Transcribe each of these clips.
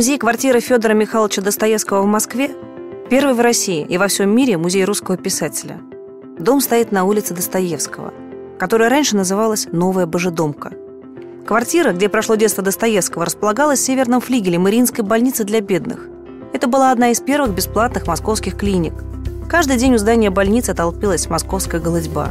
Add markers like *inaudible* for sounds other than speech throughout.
Музей квартиры Федора Михайловича Достоевского в Москве – первый в России и во всем мире музей русского писателя. Дом стоит на улице Достоевского, которая раньше называлась «Новая Божедомка». Квартира, где прошло детство Достоевского, располагалась в северном флигеле Мариинской больницы для бедных. Это была одна из первых бесплатных московских клиник. Каждый день у здания больницы толпилась московская голодьба.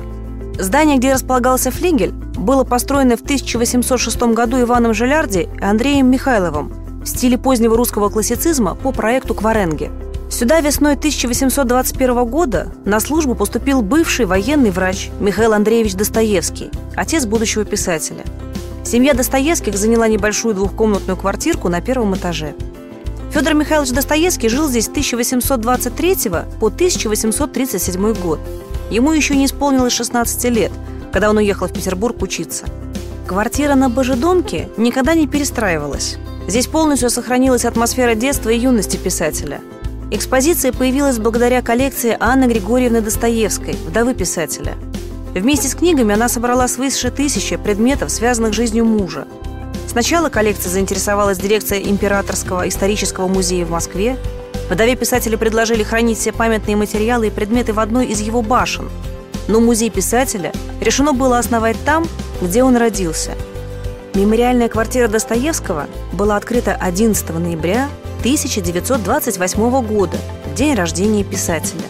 Здание, где располагался флигель, было построено в 1806 году Иваном Желярди и Андреем Михайловым в стиле позднего русского классицизма по проекту Кваренге. Сюда весной 1821 года на службу поступил бывший военный врач Михаил Андреевич Достоевский, отец будущего писателя. Семья Достоевских заняла небольшую двухкомнатную квартирку на первом этаже. Федор Михайлович Достоевский жил здесь с 1823 по 1837 год. Ему еще не исполнилось 16 лет, когда он уехал в Петербург учиться. Квартира на Божедомке никогда не перестраивалась. Здесь полностью сохранилась атмосфера детства и юности писателя. Экспозиция появилась благодаря коллекции Анны Григорьевны Достоевской, вдовы писателя. Вместе с книгами она собрала свыше тысячи предметов, связанных с жизнью мужа. Сначала коллекция заинтересовалась дирекция Императорского исторического музея в Москве. Вдове писателя предложили хранить все памятные материалы и предметы в одной из его башен. Но музей писателя решено было основать там, где он родился – Мемориальная квартира Достоевского была открыта 11 ноября 1928 года, день рождения писателя.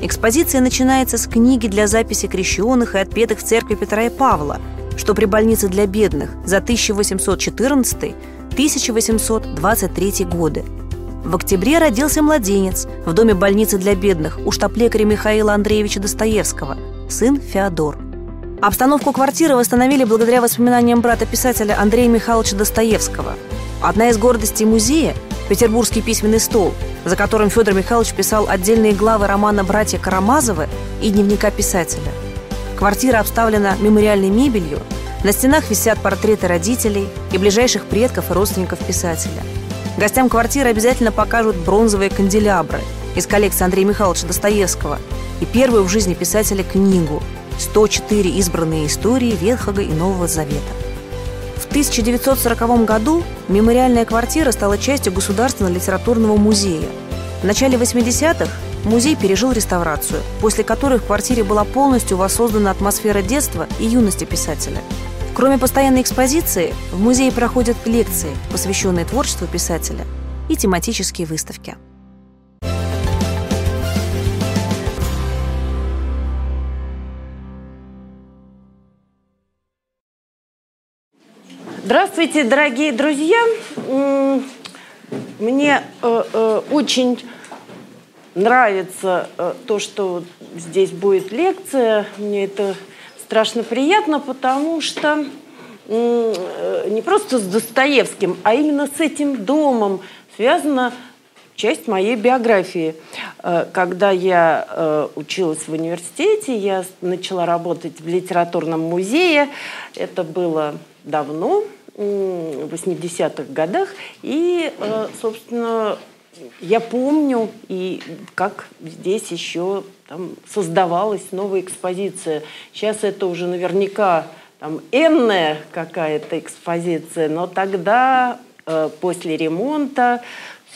Экспозиция начинается с книги для записи крещенных и отпетых в церкви Петра и Павла, что при больнице для бедных за 1814-1823 годы. В октябре родился младенец в доме больницы для бедных у штаб-лекаря Михаила Андреевича Достоевского, сын Феодор. Обстановку квартиры восстановили благодаря воспоминаниям брата писателя Андрея Михайловича Достоевского. Одна из гордостей музея – Петербургский письменный стол, за которым Федор Михайлович писал отдельные главы романа «Братья Карамазовы» и дневника писателя. Квартира обставлена мемориальной мебелью, на стенах висят портреты родителей и ближайших предков и родственников писателя. Гостям квартиры обязательно покажут бронзовые канделябры из коллекции Андрея Михайловича Достоевского и первую в жизни писателя книгу – 104 избранные истории Ветхого и Нового Завета. В 1940 году мемориальная квартира стала частью Государственного литературного музея. В начале 80-х музей пережил реставрацию, после которой в квартире была полностью воссоздана атмосфера детства и юности писателя. Кроме постоянной экспозиции, в музее проходят лекции, посвященные творчеству писателя, и тематические выставки. Здравствуйте, дорогие друзья. Мне э, э, очень нравится э, то, что здесь будет лекция. Мне это страшно приятно, потому что не просто с Достоевским, а именно с этим домом связана часть моей биографии. Когда я училась в университете, я начала работать в литературном музее. Это было давно, 80-х годах. И, э, собственно, я помню, и как здесь еще там создавалась новая экспозиция. Сейчас это уже наверняка там энная какая-то экспозиция, но тогда, э, после ремонта,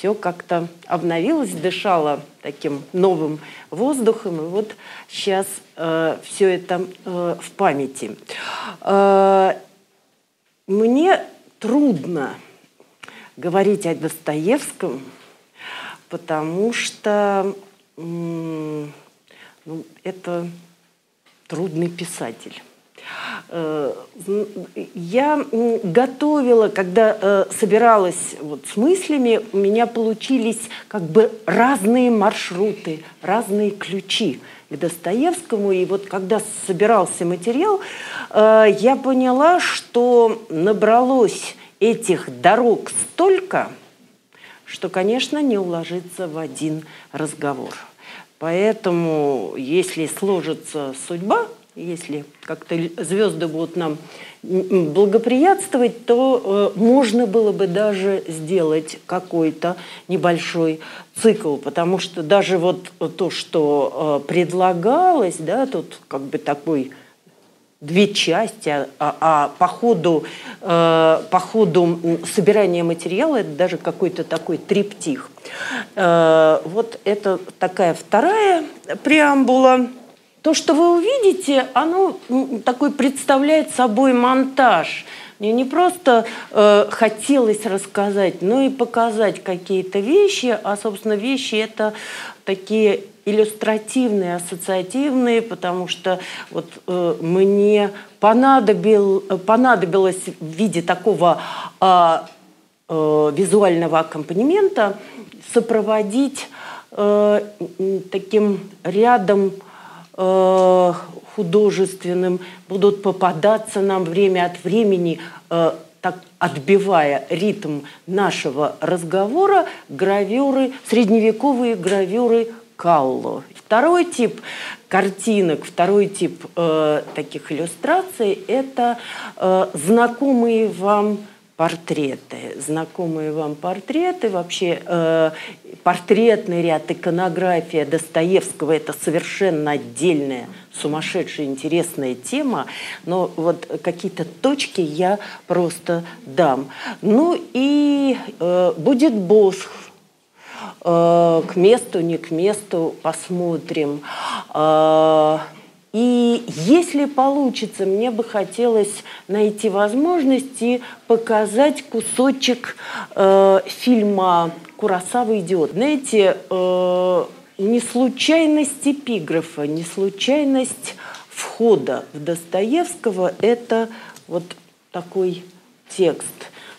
все как-то обновилось, дышало таким новым воздухом. И вот сейчас э, все это э, в памяти. Э, мне трудно говорить о Достоевском, потому что ну, это трудный писатель. Э, я готовила, когда э, собиралась вот с мыслями, у меня получились как бы разные маршруты, разные ключи к Достоевскому. И вот когда собирался материал, э, я поняла, что набралось этих дорог столько, что, конечно, не уложится в один разговор. Поэтому, если сложится судьба, если как-то звезды будут нам благоприятствовать, то э, можно было бы даже сделать какой-то небольшой цикл, потому что даже вот то, что э, предлагалось, да, тут как бы такой две части, а, а, по, ходу, э, по ходу собирания материала это даже какой-то такой триптих. Э, вот это такая вторая преамбула. То, что вы увидите, оно такой представляет собой монтаж. Мне не просто э, хотелось рассказать, но и показать какие-то вещи, а, собственно, вещи это такие иллюстративные, ассоциативные, потому что вот э, мне понадобил, понадобилось в виде такого э, э, визуального аккомпанемента сопроводить э, таким рядом э, художественным, будут попадаться нам время от времени э, так отбивая ритм нашего разговора, гравюры, средневековые гравюры Калло. Второй тип картинок, второй тип э, таких иллюстраций – это э, знакомые вам портреты. Знакомые вам портреты, вообще э, портретный ряд, иконография Достоевского – это совершенно отдельная, сумасшедшая, интересная тема, но вот какие-то точки я просто дам. Ну и э, будет Босх, э, к месту, не к месту, посмотрим. Э, и если получится, мне бы хотелось найти возможности показать кусочек э, фильма «Курасава идиот». Знаете, э, не случайность эпиграфа, не случайность входа в Достоевского – это вот такой текст.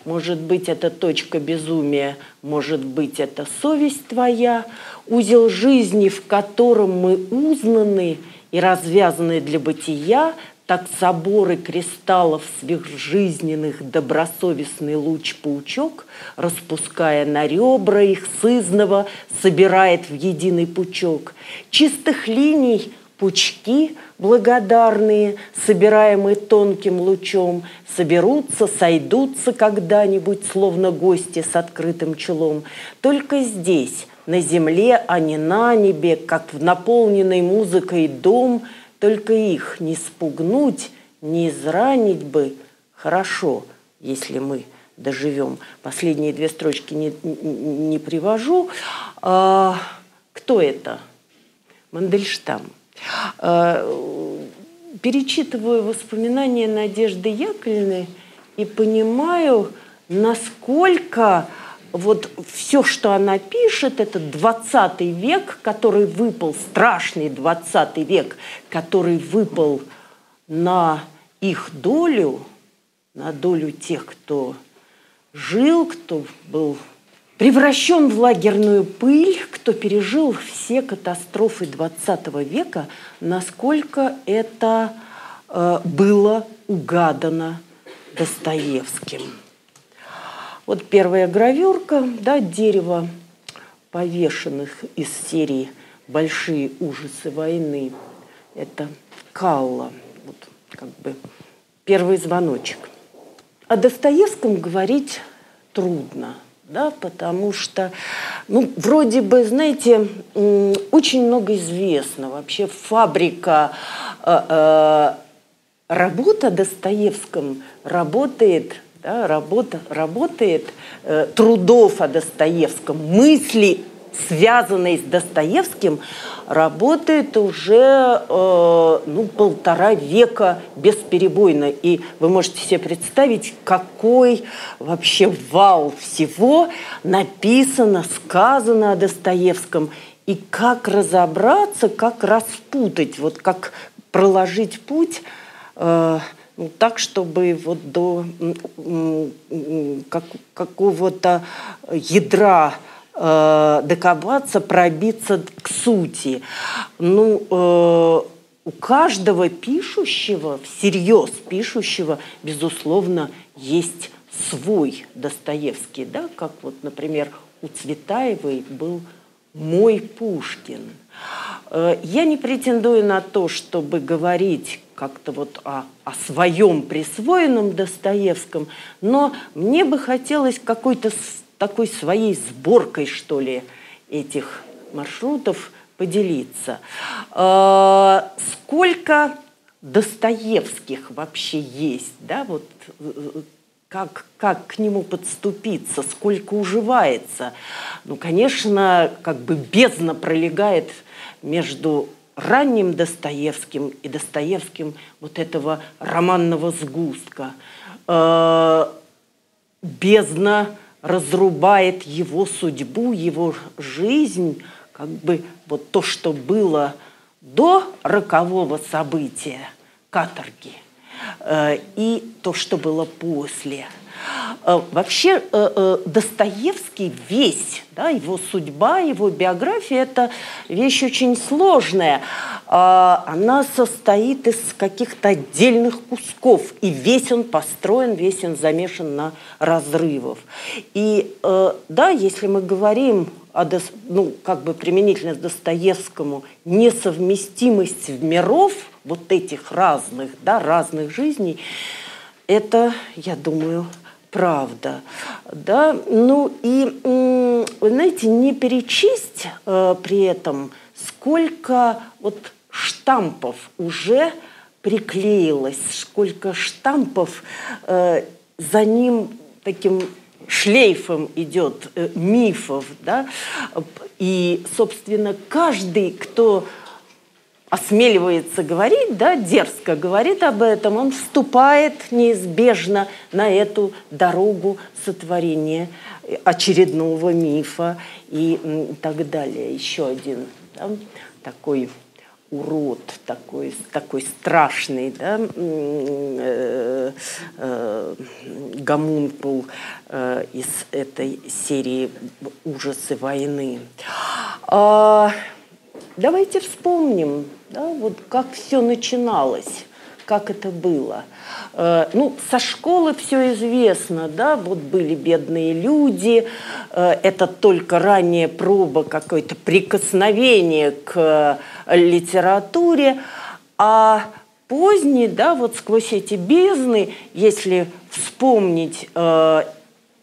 Может быть, это точка безумия, может быть, это совесть твоя, узел жизни, в котором мы узнаны – и развязанные для бытия, так соборы кристаллов сверхжизненных добросовестный луч-паучок, распуская на ребра их сызного, собирает в единый пучок. Чистых линий пучки благодарные, собираемые тонким лучом, соберутся, сойдутся когда-нибудь, словно гости с открытым челом. Только здесь, на земле, а не на небе, как в наполненной музыкой дом, только их не спугнуть, не изранить бы хорошо, если мы доживем. Последние две строчки не, не привожу. А, кто это? Мандельштам. А, перечитываю воспоминания Надежды Яковлевны и понимаю, насколько вот все, что она пишет, это 20 век, который выпал, страшный 20 век, который выпал на их долю, на долю тех, кто жил, кто был превращен в лагерную пыль, кто пережил все катастрофы 20 века, насколько это э, было угадано Достоевским. Вот первая гравюрка, да, дерево повешенных из серии «Большие ужасы войны». Это Калла, вот как бы первый звоночек. О Достоевском говорить трудно, да, потому что, ну, вроде бы, знаете, очень много известно. Вообще фабрика э, э, работа Достоевском работает да, работа, работает э, трудов о Достоевском, мысли, связанные с Достоевским, работает уже э, ну, полтора века бесперебойно. И вы можете себе представить, какой вообще вал всего написано, сказано о Достоевском. И как разобраться, как распутать, вот как проложить путь э, – так, чтобы вот до как, какого-то ядра э, докопаться, пробиться к сути. Ну, э, у каждого пишущего, всерьез пишущего, безусловно, есть свой Достоевский, да, как вот, например, у Цветаевой был мой Пушкин. Э, я не претендую на то, чтобы говорить как-то вот о, о своем присвоенном Достоевском, но мне бы хотелось какой-то такой своей сборкой, что ли, этих маршрутов поделиться. Э, сколько Достоевских вообще есть, да, вот как, как к нему подступиться, сколько уживается. Ну, конечно, как бы бездна пролегает между ранним Достоевским и Достоевским вот этого романного сгустка. Э, бездна разрубает его судьбу, его жизнь, как бы вот то, что было до рокового события, каторги, э, и то, что было после – вообще э, э, Достоевский весь, да, его судьба, его биография – это вещь очень сложная. А, она состоит из каких-то отдельных кусков, и весь он построен, весь он замешан на разрывов. И да, если мы говорим о, ну, как бы применительно Достоевскому, несовместимость миров, вот этих разных, да, разных жизней, это, я думаю, правда. Да? Ну и, вы знаете, не перечесть э, при этом, сколько вот штампов уже приклеилось, сколько штампов э, за ним таким шлейфом идет э, мифов, да, и, собственно, каждый, кто осмеливается говорить, да, дерзко говорит об этом, он вступает неизбежно на эту дорогу сотворения очередного мифа и так далее. Еще один да, такой урод, такой, такой страшный, да, э, э, гомункул э, из этой серии «Ужасы войны». А, давайте вспомним, да, вот как все начиналось, как это было. Э, ну, со школы все известно, да, вот были бедные люди, э, это только ранняя проба, какое-то прикосновение к литературе, а поздний, да, вот сквозь эти бездны, если вспомнить э,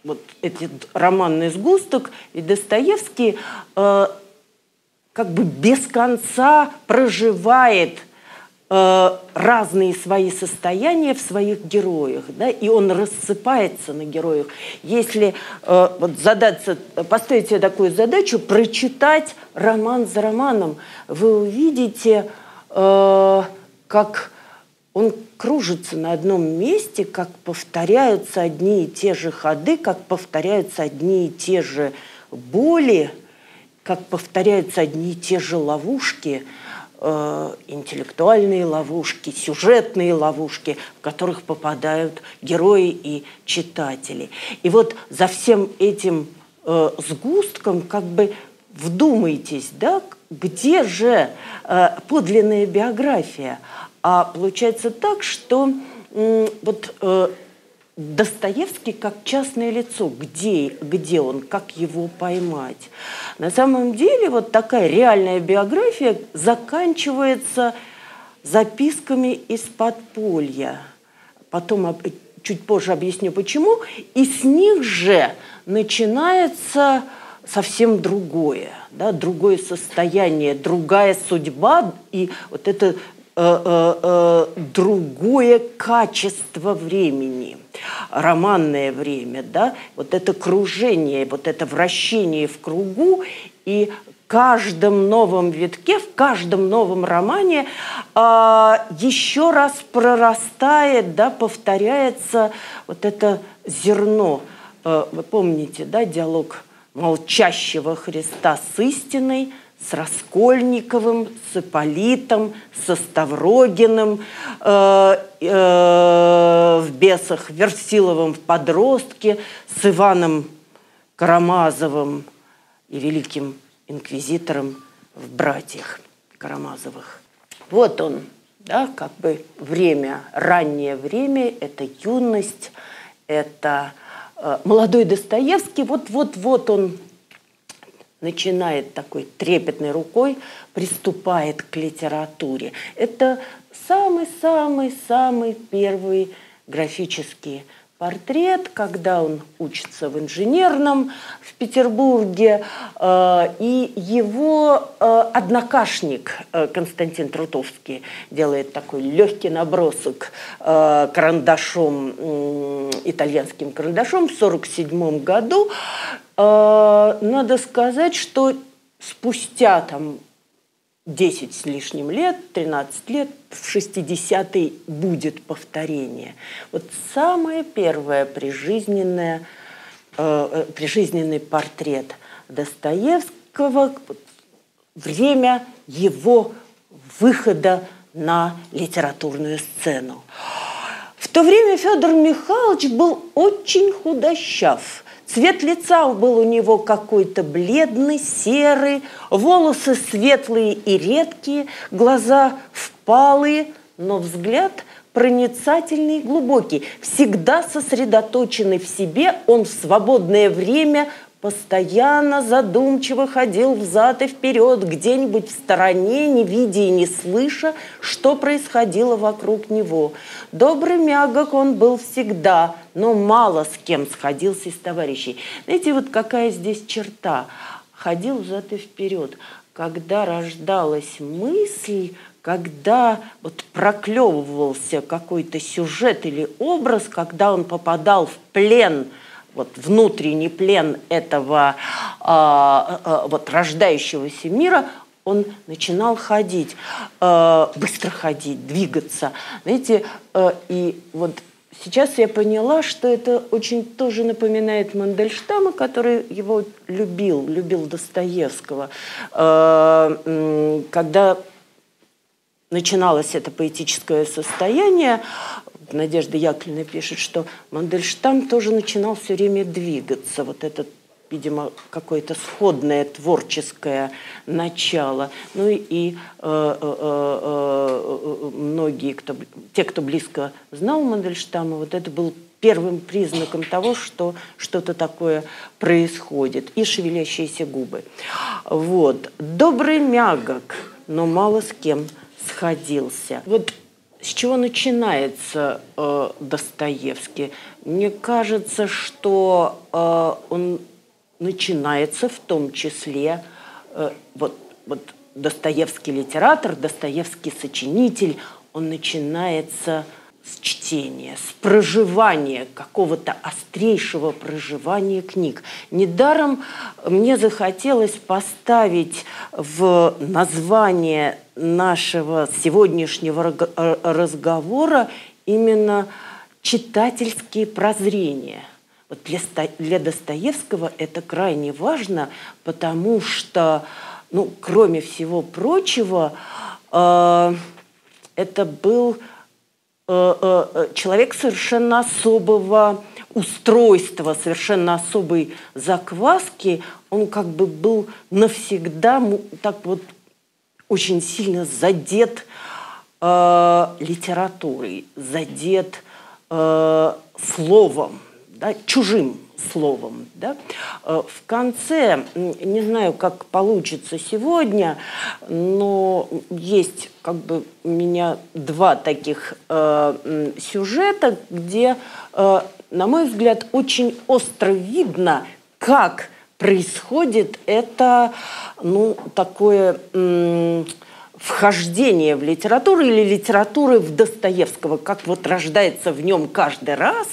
вот этот романный сгусток, и Достоевский э, как бы без конца проживает э, разные свои состояния в своих героях, да, и он рассыпается на героях. Если э, вот задаться, поставить себе такую задачу, прочитать роман за романом, вы увидите, э, как он кружится на одном месте, как повторяются одни и те же ходы, как повторяются одни и те же боли, как повторяются одни и те же ловушки, э, интеллектуальные ловушки, сюжетные ловушки, в которых попадают герои и читатели. И вот за всем этим э, сгустком как бы вдумайтесь, да, где же э, подлинная биография? А получается так, что э, вот э, Достоевский как частное лицо, где, где он, как его поймать. На самом деле вот такая реальная биография заканчивается записками из подполья. Потом чуть позже объясню почему. И с них же начинается совсем другое, да, другое состояние, другая судьба и вот это Э, э, э, другое качество времени, романное время, да, вот это кружение, вот это вращение в кругу и каждом новом витке, в каждом новом романе э, еще раз прорастает, да, повторяется вот это зерно. Э, вы помните, да, диалог молчащего Христа с истиной – с Раскольниковым, с Ипполитом, со Ставрогиным э, э, в «Бесах», Версиловым в «Подростке», с Иваном Карамазовым и великим инквизитором в «Братьях» Карамазовых. Вот он, да, как бы время, раннее время, это юность, это э, молодой Достоевский, вот-вот-вот он начинает такой трепетной рукой, приступает к литературе. Это самый-самый-самый первый графический портрет, когда он учится в инженерном в Петербурге, э, и его э, однокашник э, Константин Трутовский делает такой легкий набросок карандашом, итальянским карандашом в 1947 году. Надо сказать, что спустя там 10 с лишним лет, 13 лет, в 60-й будет повторение. Вот самое первое прижизненное, э, э прижизненный портрет Достоевского, время его выхода на литературную сцену. В то время Федор Михайлович был очень худощав – Цвет лица был у него какой-то бледный, серый, волосы светлые и редкие, глаза впалые, но взгляд проницательный и глубокий. Всегда сосредоточенный в себе, он в свободное время постоянно задумчиво ходил взад и вперед, где-нибудь в стороне, не видя и не слыша, что происходило вокруг него. Добрый мягок он был всегда, но мало с кем сходился из товарищей. Знаете, вот какая здесь черта? Ходил взад и вперед. Когда рождалась мысль, когда вот проклевывался какой-то сюжет или образ, когда он попадал в плен – вот внутренний плен этого а, а, вот рождающегося мира, он начинал ходить, э, быстро ходить, двигаться. Знаете, и вот сейчас я поняла, что это очень тоже напоминает Мандельштама, который его любил, любил Достоевского. Когда начиналось это поэтическое состояние, Надежда Яковлевна пишет, что Мандельштам тоже начинал все время двигаться. Вот этот видимо, какое-то сходное творческое начало. Ну и э, э, э, многие, кто, те, кто близко знал Мандельштама, вот это был первым признаком того, что что-то такое происходит. И шевелящиеся губы. Вот. Добрый мягок, но мало с кем сходился. Вот с чего начинается э, Достоевский? Мне кажется, что э, он начинается в том числе э, вот, вот Достоевский литератор, Достоевский сочинитель, он начинается с чтения, с проживания, какого-то острейшего проживания книг. Недаром мне захотелось поставить в название нашего сегодняшнего разговора именно читательские прозрения. Вот для, для Достоевского это крайне важно, потому что, ну, кроме всего прочего, э, это был Э, э, э, человек совершенно особого устройства, совершенно особой закваски, он как бы был навсегда так вот очень сильно задет э, литературой, задет э, словом, да, чужим словом. Да? Э, в конце, не знаю, как получится сегодня, но есть как бы у меня два таких э, сюжета, где, э, на мой взгляд, очень остро видно, как происходит это, ну, такое... Вхождение в литературу или литературы в Достоевского, как вот рождается в нем каждый раз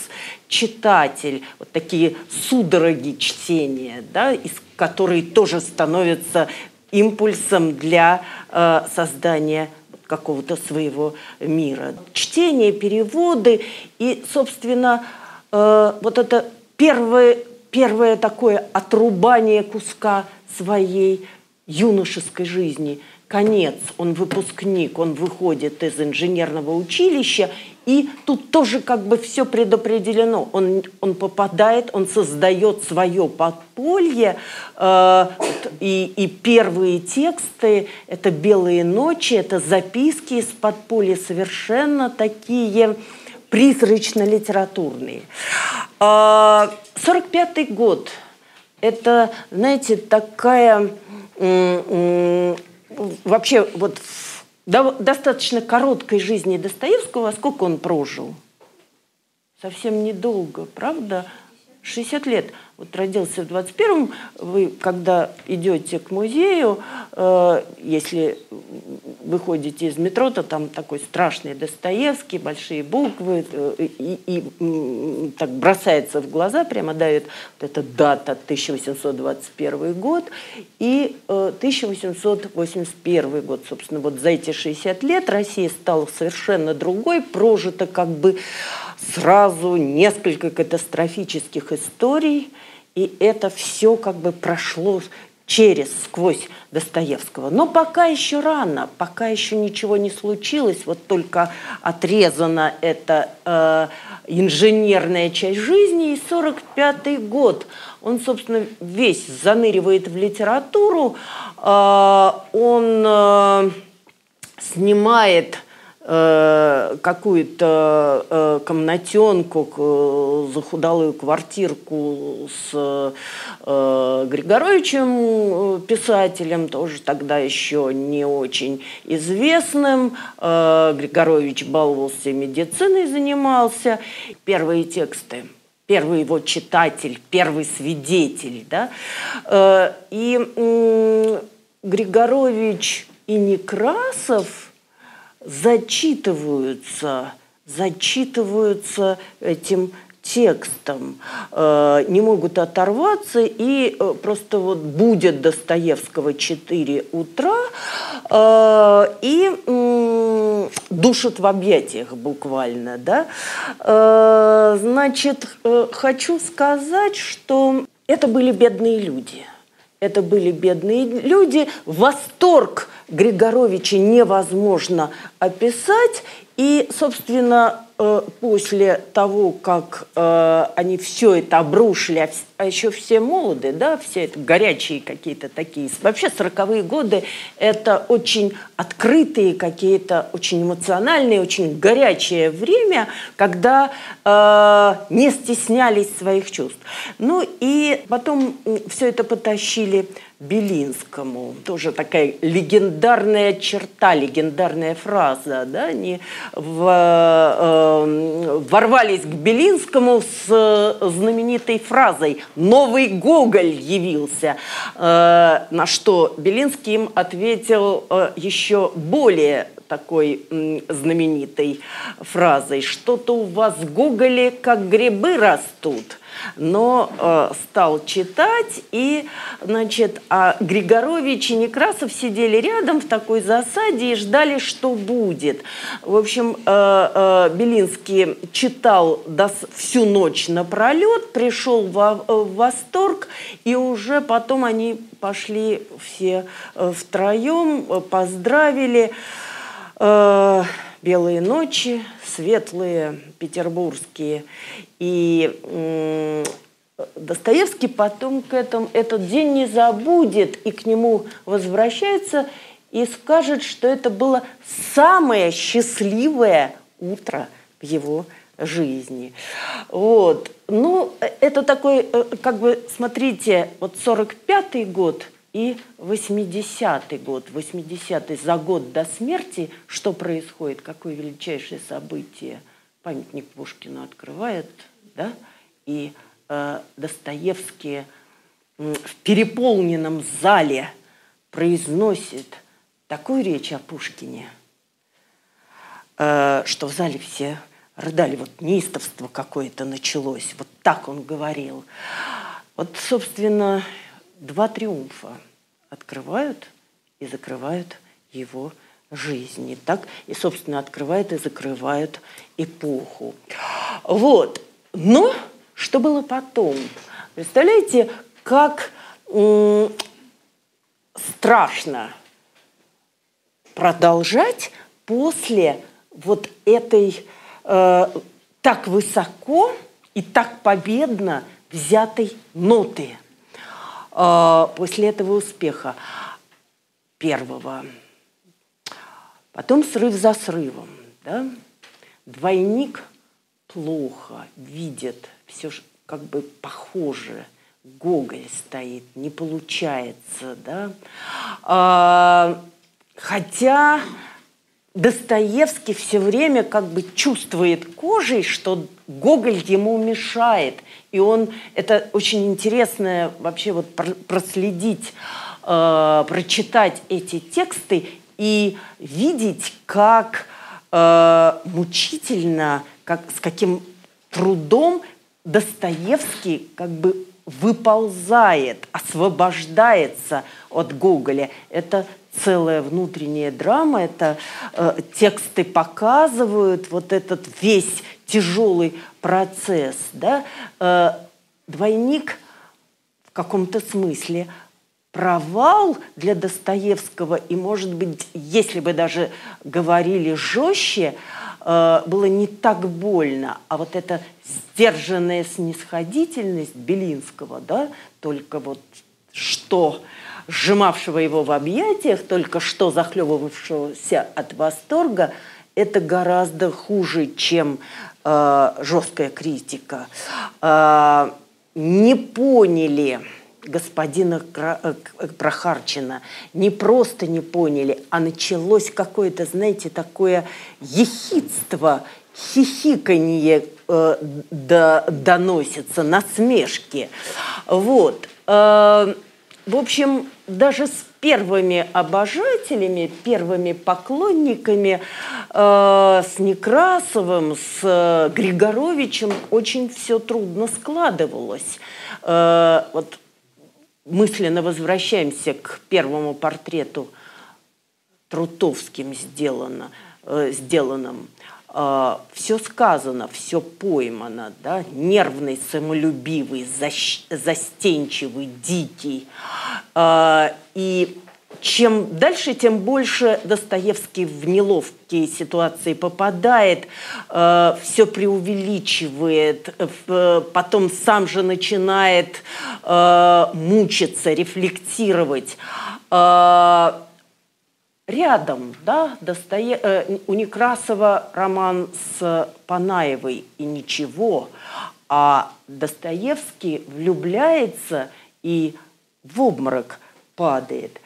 читатель, вот такие судороги чтения, да, из которые тоже становятся импульсом для э, создания какого-то своего мира. Чтение, переводы и, собственно, э, вот это первое, первое такое отрубание куска своей юношеской жизни – конец, он выпускник, он выходит из инженерного училища, и тут тоже как бы все предопределено. Он, он попадает, он создает свое подполье, э, и, и первые тексты – это «Белые ночи», это записки из подполья, совершенно такие призрачно-литературные. Э, 45 год – это, знаете, такая вообще вот в достаточно короткой жизни Достоевского, сколько он прожил? совсем недолго, правда? 60 лет. Вот родился в 21-м, вы, когда идете к музею, э, если выходите из метро, то там такой страшный Достоевский, большие буквы, э, и, и, и так бросается в глаза, прямо дает вот эта дата 1821 год и э, 1881 год. Собственно, вот за эти 60 лет Россия стала совершенно другой, прожито как бы сразу несколько катастрофических историй, и это все как бы прошло через, сквозь Достоевского. Но пока еще рано, пока еще ничего не случилось, вот только отрезана эта э, инженерная часть жизни, и 45-й год, он, собственно, весь заныривает в литературу, э, он э, снимает какую-то э, комнатенку, э, захудалую квартирку с Григоровичем, писателем, тоже тогда еще не очень известным. Григорович баловался медициной, занимался. Первые тексты первый его читатель, первый свидетель. Да? И Григорович и Некрасов – зачитываются, зачитываются этим текстом, э, не могут оторваться, и э, просто вот будет Достоевского 4 утра, э, и душат в объятиях буквально. Да? Значит, хочу сказать, что это были бедные люди – это были бедные люди. Восторг Григоровича невозможно описать. И, собственно, э, после того, как э, они все это обрушили, а, еще все молоды, да, все горячие какие-то такие. Вообще сороковые годы – это очень открытые какие-то, очень эмоциональные, очень горячее время, когда э, не стеснялись своих чувств. Ну и потом все это потащили Белинскому. Тоже такая легендарная черта, легендарная фраза. Да? Они в, э, ворвались к Белинскому с э, знаменитой фразой «Новый Гоголь явился», э, на что Белинский им ответил э, еще более такой знаменитой фразой «Что-то у вас в Гоголе как грибы растут» но э, стал читать, и, значит, а Григорович и Некрасов сидели рядом в такой засаде и ждали, что будет. В общем, э, э, Белинский читал до, всю ночь напролет, пришел в, в восторг, и уже потом они пошли все э, втроем, э, поздравили. Э, белые ночи, светлые, петербургские. И Достоевский потом к этому этот день не забудет и к нему возвращается и скажет, что это было самое счастливое утро в его жизни. Вот. Ну, это такой, э, как бы, смотрите, вот 45-й год – и 80-й год, 80-й за год до смерти, что происходит, какое величайшее событие. Памятник Пушкину открывает, да, и э, Достоевский в переполненном зале произносит такую речь о Пушкине, э, что в зале все рыдали, вот неистовство какое-то началось, вот так он говорил. Вот, собственно, два триумфа открывают и закрывают его жизни. Так и, собственно, открывают и закрывают эпоху. Вот. Но что было потом? Представляете, как страшно продолжать после вот этой э, так высоко и так победно взятой ноты – после этого успеха первого. Потом срыв за срывом. Да? Двойник плохо видит, все как бы похоже. Гоголь стоит, не получается. Да? А, хотя Достоевский все время как бы чувствует кожей, что Гоголь ему мешает. И он, это очень интересно вообще вот проследить, э, прочитать эти тексты и видеть, как э, мучительно, как, с каким трудом Достоевский как бы выползает, освобождается от Гоголя. Это целая внутренняя драма, это э, тексты показывают вот этот весь тяжелый процесс. Да? Э, двойник в каком-то смысле провал для Достоевского, и, может быть, если бы даже говорили жестче, э, было не так больно, а вот эта сдержанная снисходительность Белинского, да, только вот что сжимавшего его в объятиях, только что захлебывавшегося от восторга, это гораздо хуже, чем э, жесткая критика. Э, не поняли господина э, Прохарчина, не просто не поняли, а началось какое-то, знаете, такое ехидство, хихиканье э, до, доносится, насмешки. Вот. Э, в общем, даже с первыми обожателями, первыми поклонниками, э, с Некрасовым, с э, Григоровичем очень все трудно складывалось. Э, вот мысленно возвращаемся к первому портрету Трутовским сделано, э, сделанным. Э, все сказано, все поймано, да? нервный, самолюбивый, застенчивый, дикий. Э, и чем дальше, тем больше Достоевский в неловкие ситуации попадает, э, все преувеличивает, потом сам же начинает мучиться, рефлектировать. Рядом, да, Достое... э, у Некрасова роман с Панаевой и ничего, а Достоевский влюбляется и в обморок падает.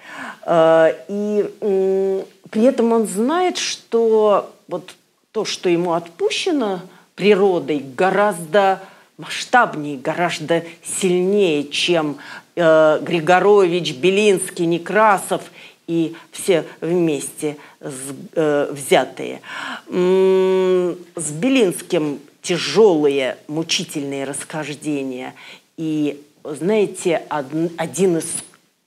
Э, и э, при этом он знает, что вот то, что ему отпущено природой, гораздо масштабнее, гораздо сильнее, чем э, Григорович, Белинский, Некрасов – и все вместе э, взятые. С Белинским тяжелые, мучительные расхождения. И, знаете, один из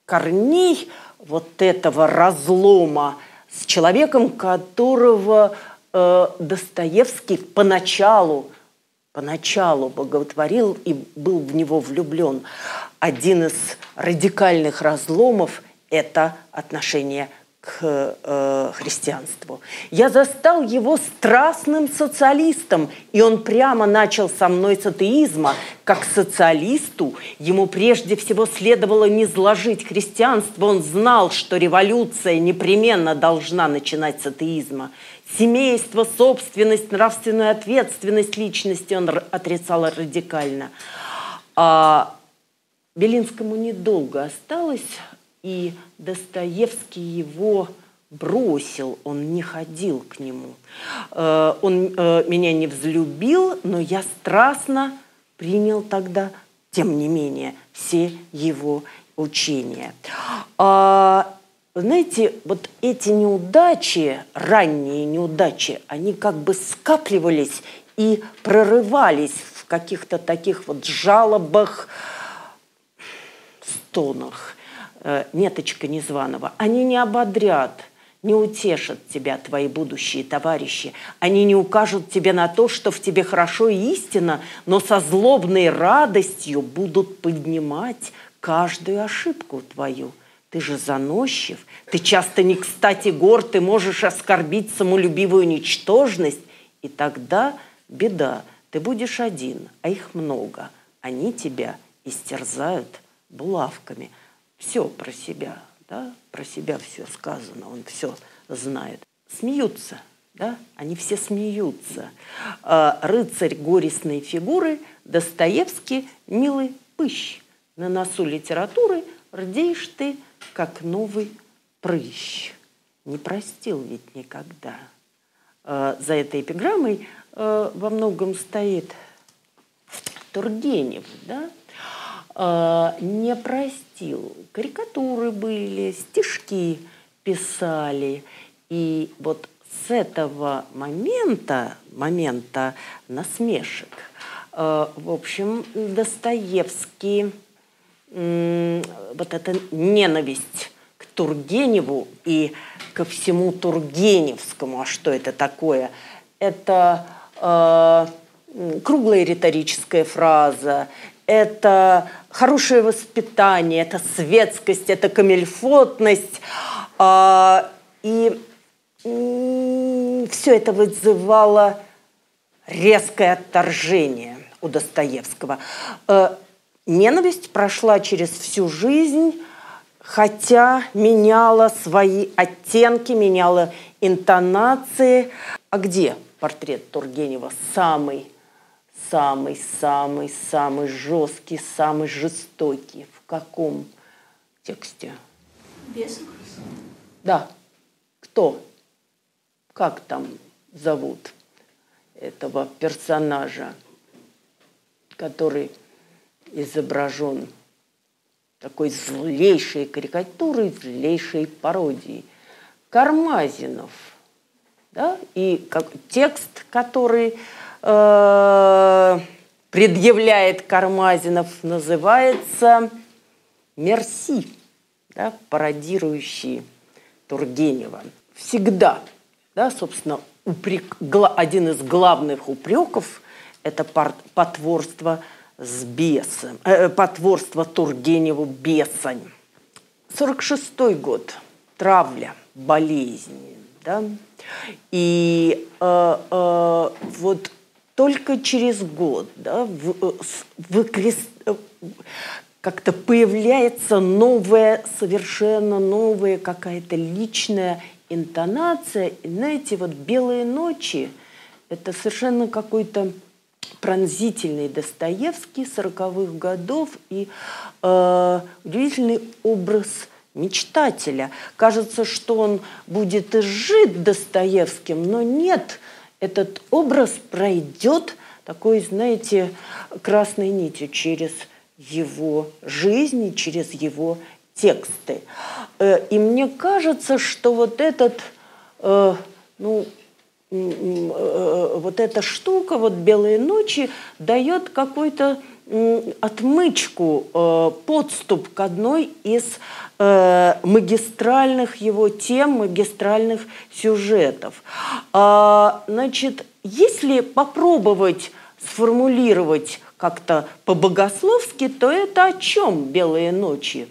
корней вот этого разлома с человеком, которого э, Достоевский поначалу, поначалу боготворил и был в него влюблен. Один из радикальных разломов – это отношение к э, христианству. Я застал его страстным социалистом, и он прямо начал со мной с атеизма. Как социалисту ему прежде всего следовало не сложить христианство. Он знал, что революция непременно должна начинать с атеизма. Семейство, собственность, нравственную ответственность личности он отрицал радикально. А Белинскому недолго осталось и Достоевский его бросил, он не ходил к нему. Э, он э, меня не взлюбил, но я страстно принял тогда, тем не менее, все его учения. А, знаете, вот эти неудачи, ранние неудачи, они как бы скапливались и прорывались в каких-то таких вот жалобах, стонах. Э, неточка незваного, они не ободрят, не утешат тебя твои будущие товарищи. Они не укажут тебе на то, что в тебе хорошо и истина, но со злобной радостью будут поднимать каждую ошибку твою. Ты же заносчив, ты часто не кстати гор, ты можешь оскорбить самолюбивую ничтожность, и тогда беда, ты будешь один, а их много. Они тебя истерзают булавками – все про себя, да, про себя все сказано, он все знает. Смеются, да, они все смеются. А, рыцарь горестной фигуры Достоевский милый пыщ. На носу литературы рдеешь ты, как новый прыщ. Не простил ведь никогда. э, за этой эпиграммой э, во многом стоит Тургенев, да, не простил. Карикатуры были, стишки писали. И вот с этого момента, момента насмешек, э, в общем, Достоевский, вот эта ненависть к Тургеневу и ко всему Тургеневскому, а что это такое? Это э, круглая риторическая фраза, это хорошее воспитание, это светскость, это камельфотность. Э, и все это вызывало резкое отторжение у Достоевского. Э, ненависть прошла через всю жизнь, хотя меняла свои оттенки, меняла интонации. А где портрет Тургенева самый, самый, самый, самый жесткий, самый жестокий? В каком тексте? Бесов. Да. Кто? как там зовут этого персонажа, который изображен такой злейшей карикатурой, злейшей пародией. Кармазинов, да, и как, текст, который э, предъявляет Кармазинов, называется «Мерси», да, пародирующий Тургенева. Всегда да, собственно, упрек, один из главных упреков – это потворство с бесом, э, потворство Тургеневу бесань. 46 год, травля, болезни, да, и э, э, вот только через год, да, в, э, в, в, как-то появляется новая, совершенно новая какая-то личная интонация. И знаете, вот «Белые ночи» – это совершенно какой-то пронзительный Достоевский 40-х годов и э, удивительный образ мечтателя. Кажется, что он будет изжит Достоевским, но нет, этот образ пройдет такой, знаете, красной нитью через его жизнь, через его тексты. Э, и мне кажется, что вот этот, э, ну, э, вот эта штука, вот «Белые ночи» дает какой-то отмычку, подступ к одной из магистральных его тем, магистральных сюжетов. А, значит, если попробовать сформулировать как-то по-богословски, то это о чем «Белые ночи»?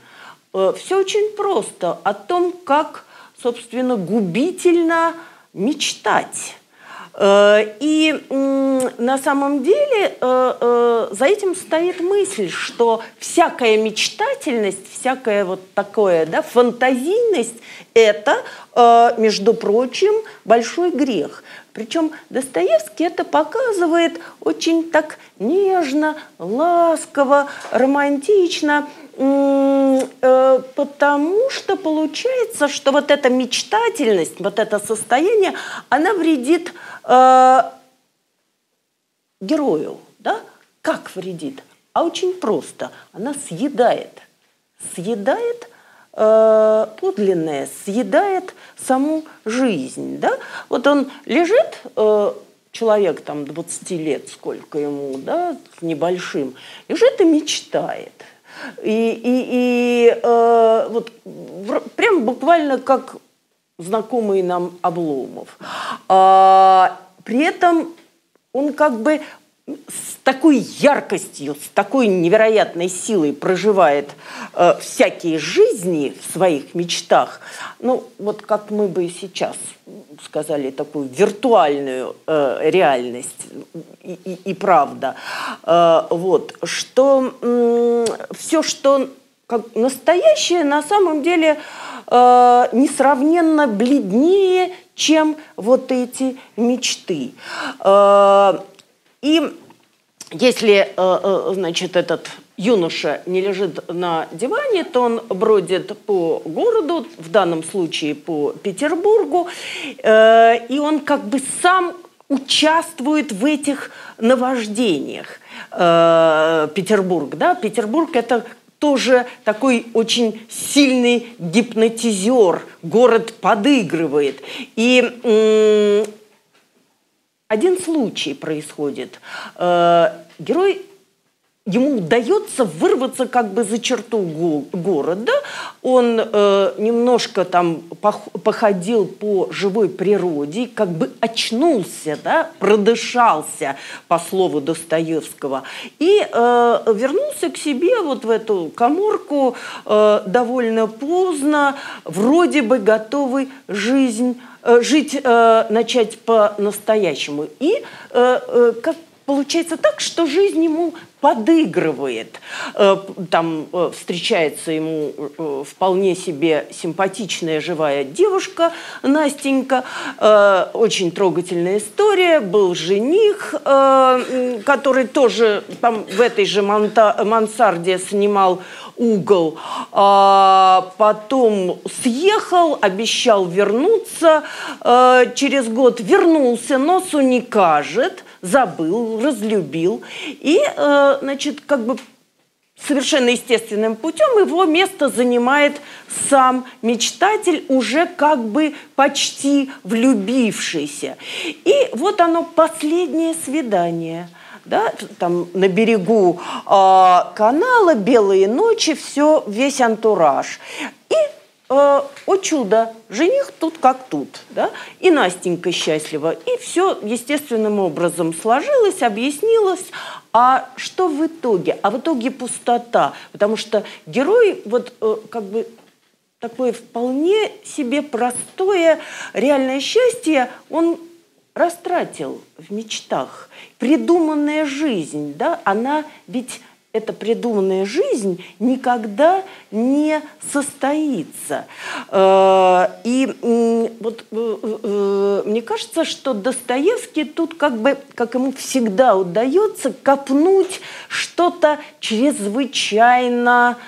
Э, Все очень просто о том, как, собственно, губительно мечтать. Э, и на самом деле э, за этим стоит мысль, что всякая мечтательность, всякая вот такое, да, фантазийность – это, между прочим, большой грех. Причем Достоевский это показывает очень так нежно, ласково, романтично – Э, потому что получается, что вот эта мечтательность, вот это состояние, она вредит э, герою. Да? Как вредит? А очень просто. Она съедает. Съедает э, подлинное, съедает саму жизнь. Да? Вот он лежит, э, человек там 20 лет, сколько ему, да, небольшим, лежит и мечтает – и, и, и э, вот прям буквально как знакомый нам Обломов. А, при этом он как бы с такой яркостью, с такой невероятной силой проживает э, всякие жизни в своих мечтах, ну вот как мы бы сейчас сказали, такую виртуальную э, реальность и, и, и правда, э, вот, что э, все, что как настоящее, на самом деле э, несравненно бледнее, чем вот эти мечты. Э, и если, значит, этот юноша не лежит на диване, то он бродит по городу, в данном случае по Петербургу, и он как бы сам участвует в этих наваждениях. Петербург, да, Петербург это тоже такой очень сильный гипнотизер. Город подыгрывает. И один случай происходит. Э, герой ему удается вырваться как бы за черту го города. Он э, немножко там походил по живой природе, как бы очнулся, да, продышался, по слову Достоевского, и э, вернулся к себе вот в эту коморку э, довольно поздно, вроде бы готовый жизнь э, жить, э, начать по-настоящему. И э, э, как получается так, что жизнь ему подыгрывает. Э, там э, встречается ему э, вполне себе симпатичная живая девушка Настенька. Очень трогательная история. Был жених, который тоже там в этой же мансарде снимал угол. А потом съехал, обещал вернуться. Через год вернулся, носу не кажет – забыл, разлюбил. И, э, значит, как бы совершенно естественным путем его место занимает сам мечтатель, уже как бы почти влюбившийся. И вот оно последнее свидание – да, там на берегу э, канала, белые ночи, все, весь антураж. И э, о чудо, жених тут как тут, да, и Настенька счастлива, и все естественным образом сложилось, объяснилось, а что в итоге? А в итоге пустота, потому что герой вот э, как бы такое вполне себе простое реальное счастье, он растратил в мечтах. Придуманная жизнь, да, она ведь эта придуманная жизнь никогда не состоится. Э, и вот э, э, мне кажется, что Достоевский тут как бы, как ему всегда удается, копнуть что-то чрезвычайно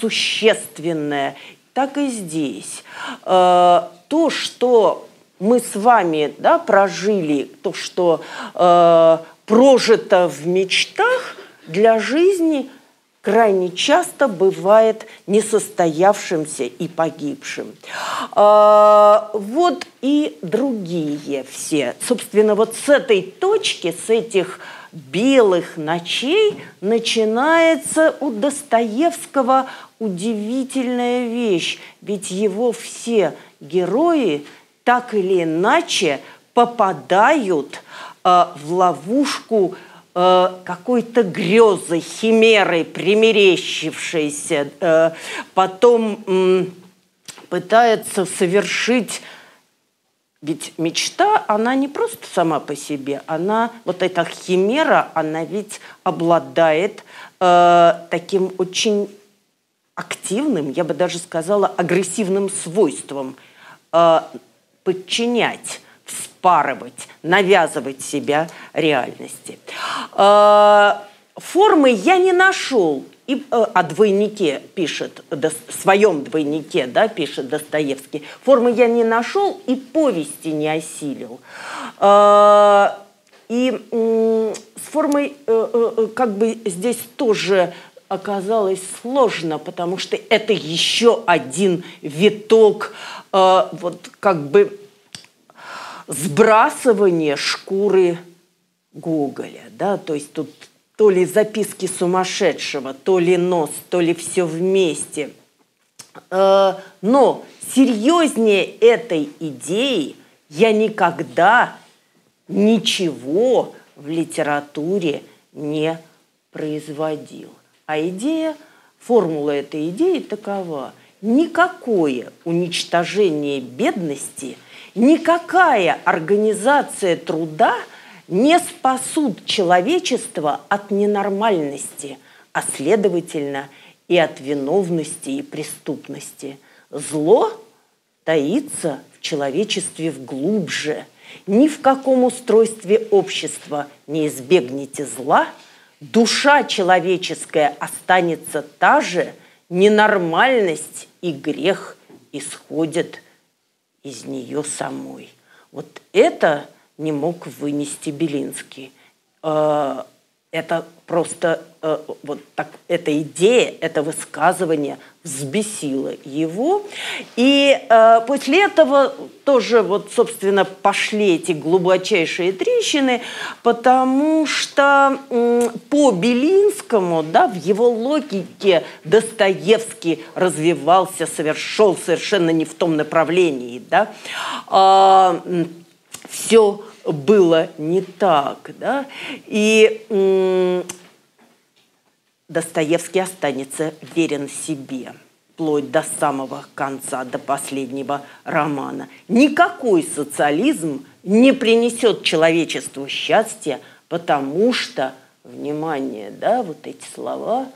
существенное. Так и здесь. То, что мы с вами да, прожили, то, что прожито в мечтах, для жизни крайне часто бывает несостоявшимся и погибшим. А, вот и другие все. Собственно, вот с этой точки, с этих белых ночей начинается у Достоевского удивительная вещь. Ведь его все герои так или иначе попадают э, в ловушку Э, какой-то грезы, химеры, примерещившейся, э, потом пытается совершить ведь мечта, она не просто сама по себе, она, вот эта химера, она ведь обладает э, таким очень активным, я бы даже сказала, агрессивным свойством подчинять вспарывать, навязывать себя реальности. А, формы я не нашел. И э, о двойнике пишет, в своем двойнике, да, пишет Достоевский. Формы я не нашел и повести не осилил. А, и с формой э, э, как бы здесь тоже оказалось сложно, потому что это еще один виток вот как бы сбрасывание шкуры Гоголя, да, то есть тут то ли записки сумасшедшего, то ли нос, то ли все вместе. Э, но серьезнее этой идеи я никогда ничего в литературе не производил. А идея, формула этой идеи такова. Никакое уничтожение бедности – Никакая организация труда не спасут человечество от ненормальности, а следовательно и от виновности и преступности. Зло таится в человечестве глубже. Ни в каком устройстве общества не избегнете зла, душа человеческая останется та же, ненормальность и грех исходят из нее самой. Вот это не мог вынести Белинский. Э, это просто э, вот так, эта идея, это высказывание взбесило его. И э, после этого тоже вот, собственно, пошли эти глубочайшие трещины, потому что э, по Белинскому, да, в его логике Достоевский развивался, совершил совершенно не в том направлении, да. Э, а, все было не так. Да? И Достоевский останется верен себе вплоть до самого конца, до последнего романа. Никакой социализм не принесет человечеству счастья, потому что, внимание, да, вот эти слова,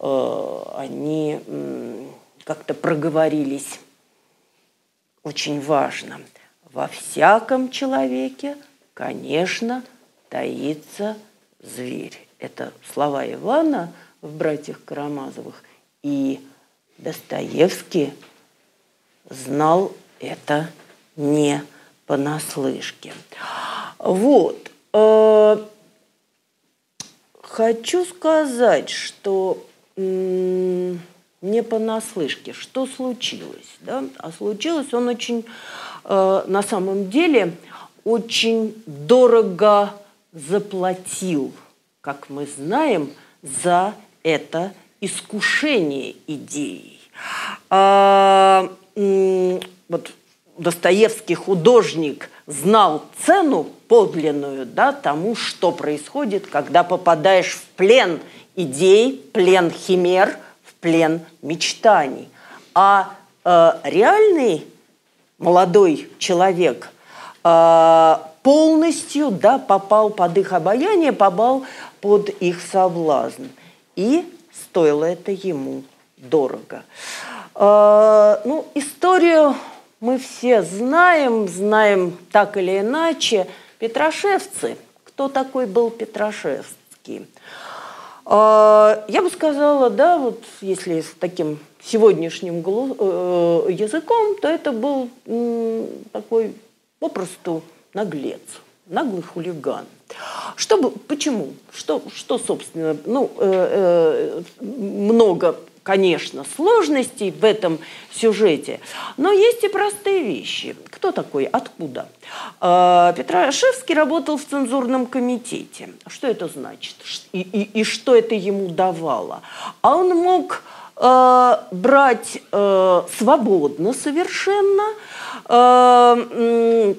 э, они э, как-то проговорились очень важно. Во всяком человеке – конечно, таится зверь. Это слова Ивана в «Братьях Карамазовых». И Достоевский знал это не понаслышке. Вот. Э, хочу сказать, что не понаслышке. Что случилось? Да? А случилось он очень, э, на самом деле, очень дорого заплатил, как мы знаем, за это искушение идеей. А, вот Достоевский художник знал цену подлинную да, тому, что происходит, когда попадаешь в плен идей, плен химер, в плен мечтаний. А э, реальный молодой человек – а, полностью да, попал под их обаяние, попал под их соблазн. И стоило это ему дорого. А, ну, историю мы все знаем, знаем так или иначе. Петрошевцы. Кто такой был Петрошевский? А, я бы сказала, да, вот если с таким сегодняшним э, языком, то это был такой попросту наглец, наглый хулиган. Чтобы, почему? Что, что собственно, ну, э, э, много, конечно, сложностей в этом сюжете, но есть и простые вещи. Кто такой? Откуда? Э, Петрашевский работал в цензурном комитете. Что это значит? И, и, и что это ему давало? А он мог э, брать э, свободно совершенно э,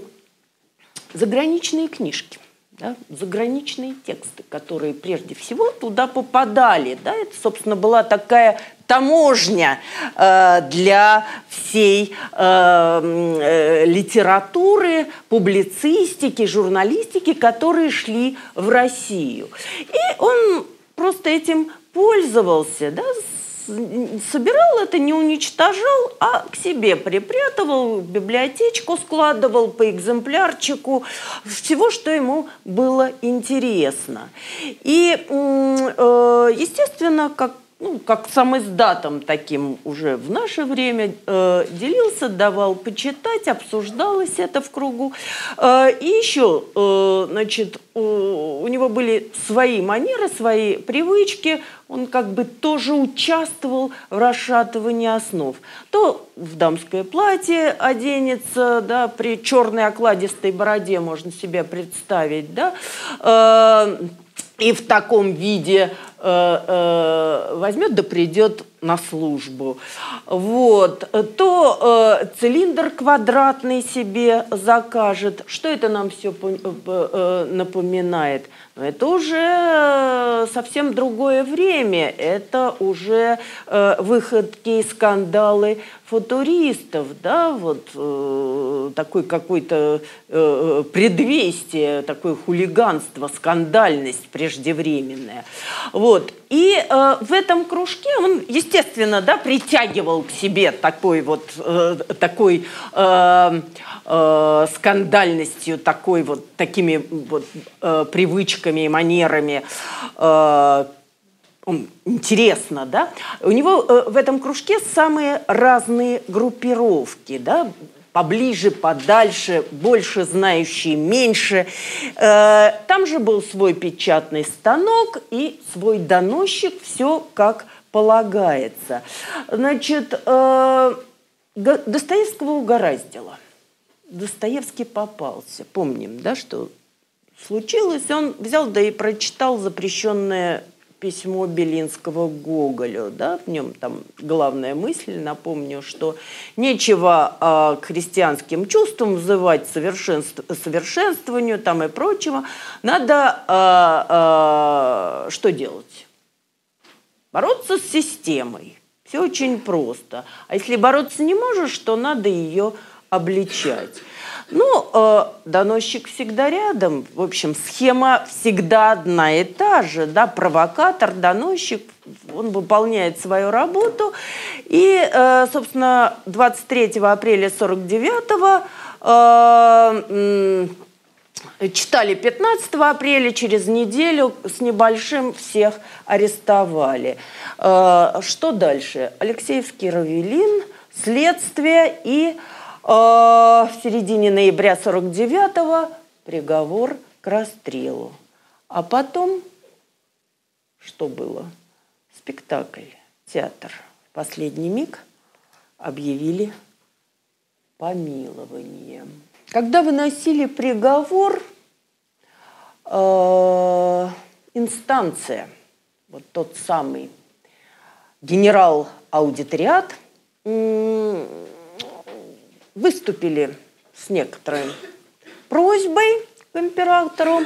заграничные книжки. Да, заграничные тексты, которые прежде всего туда попадали. Да, это, собственно, была такая таможня э, для всей э, э, литературы, публицистики, журналистики, которые шли в Россию. И он просто этим пользовался, да, собирал это, не уничтожал, а к себе припрятывал, библиотечку складывал по экземплярчику, всего, что ему было интересно. И, э, естественно, как ну, как сам издатом таким уже в наше время э, делился, давал почитать, обсуждалось это в кругу. Э, и еще, э, значит, у, у него были свои манеры, свои привычки. Он как бы тоже участвовал в расшатывании основ. То в дамское платье оденется, да, при черной окладистой бороде можно себе представить, да, э, и в таком виде возьмет да придет на службу. Вот. То э, цилиндр квадратный себе закажет. Что это нам все э, э, напоминает? Но это уже совсем другое время. Это уже э, выходки, скандалы футуристов, да, вот э, такой какой-то э, предвестие, такое хулиганство, скандальность преждевременная. Вот. И э, в этом кружке он, естественно, да, притягивал к себе такой вот, э, такой э, э, скандальностью, такой вот, такими вот э, привычками и манерами, э, интересно, да? У него э, в этом кружке самые разные группировки, да? Поближе, подальше, больше знающие, меньше. Э, там же был свой печатный станок и свой доносчик, все как полагается. Значит, э, Достоевского угораздило. Достоевский попался. Помним, да, что случилось. Он взял, да и прочитал запрещенное письмо Белинского Гоголю, да, в нем там главная мысль, напомню, что нечего к христианским чувствам взывать совершенств, совершенствованию там и прочего, надо э, э, что делать? Бороться с системой. Все очень просто. А если бороться не можешь, то надо ее обличать. Ну, э, доносчик всегда рядом. В общем, схема всегда одна и та же. Да? Провокатор, доносчик, он выполняет свою работу. И, э, собственно, 23 апреля 49 э, читали 15 апреля, через неделю с небольшим всех арестовали. Э, что дальше? Алексеевский Равелин, следствие и а, в середине ноября 49-го приговор к расстрелу. А потом что было? Спектакль, театр. В последний миг объявили помилование. Когда выносили приговор, э, инстанция, вот тот самый генерал аудиториат, выступили с некоторой просьбой к императору,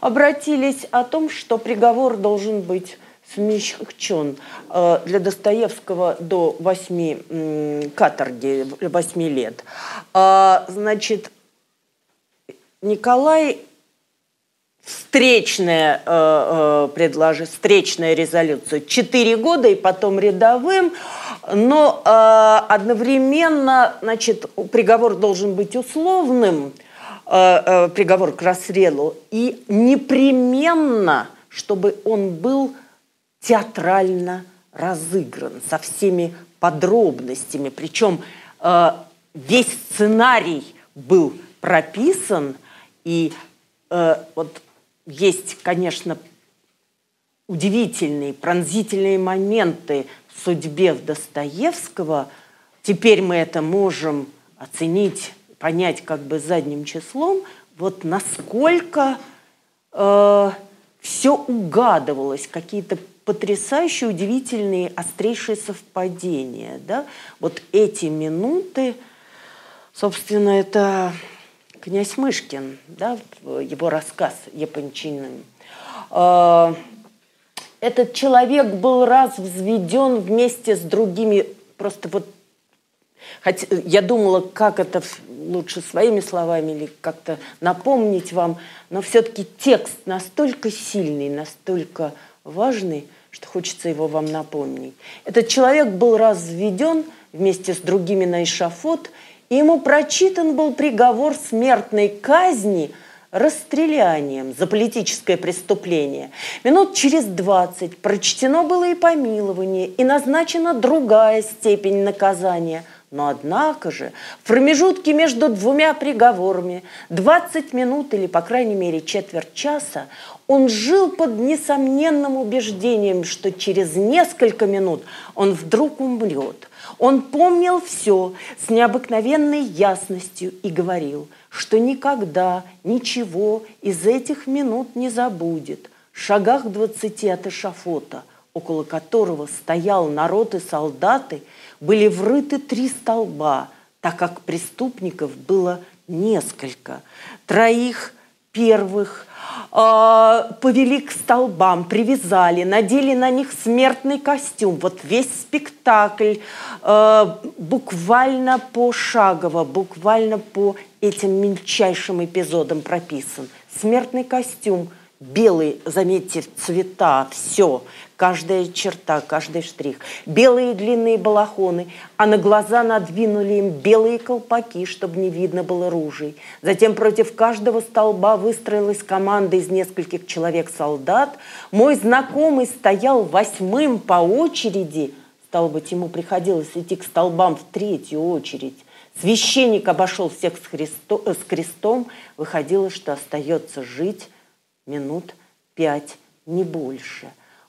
обратились о том, что приговор должен быть смягчен э, для Достоевского до 8 каторги, 8 лет. А, значит, Николай встречная, э, э, предложи, встречная резолюция. Четыре года и потом рядовым. Но э, одновременно, значит, приговор должен быть условным, э, э, приговор к расстрелу, и непременно, чтобы он был театрально разыгран со всеми подробностями. Причем э, весь сценарий был прописан, и э, вот есть, конечно, удивительные, пронзительные моменты в судьбе Достоевского. Теперь мы это можем оценить, понять как бы задним числом, вот насколько э, все угадывалось, какие-то потрясающие, удивительные, острейшие совпадения. Да? Вот эти минуты, собственно, это князь Мышкин, да, его рассказ Япончиным. А, этот человек был раз взведен вместе с другими, просто вот Хотя я думала, как это лучше своими словами или как-то напомнить вам, но все-таки текст настолько сильный, настолько важный, что хочется его вам напомнить. Этот человек был разведен вместе с другими на эшафот – и ему прочитан был приговор смертной казни расстрелянием за политическое преступление. Минут через двадцать прочтено было и помилование, и назначена другая степень наказания – но однако же в промежутке между двумя приговорами 20 минут или, по крайней мере, четверть часа он жил под несомненным убеждением, что через несколько минут он вдруг умрет. Он помнил все с необыкновенной ясностью и говорил, что никогда ничего из этих минут не забудет. В шагах двадцати от эшафота, около которого стоял народ и солдаты, были врыты три столба, так как преступников было несколько. Троих первых повели к столбам, привязали, надели на них смертный костюм. Вот весь спектакль э, буквально пошагово, буквально по этим мельчайшим эпизодам прописан. Смертный костюм, белые, заметьте, цвета, все, каждая черта, каждый штрих. Белые длинные балахоны, а на глаза надвинули им белые колпаки, чтобы не видно было ружей. Затем против каждого столба выстроилась команда из нескольких человек-солдат. Мой знакомый стоял восьмым по очереди. Стало быть, ему приходилось идти к столбам в третью очередь. Священник обошел всех с, христо, с крестом. Выходило, что остается жить минут пять, не больше.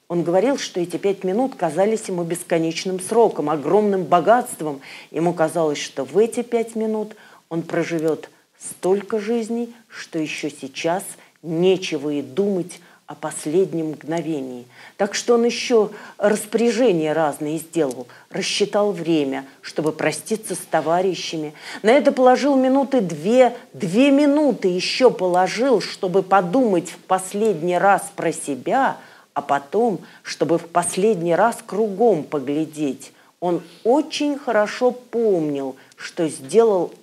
Он говорил, что эти пять минут казались ему бесконечным сроком, огромным богатством. Ему казалось, что в эти пять минут он проживет столько жизней, что еще сейчас нечего и думать о последнем мгновении. Так что он еще распоряжения разные сделал, рассчитал время, чтобы проститься с товарищами. На это положил минуты две, две минуты еще положил, чтобы подумать в последний раз про себя, а потом, чтобы в последний раз кругом поглядеть. Он очень хорошо помнил, что сделал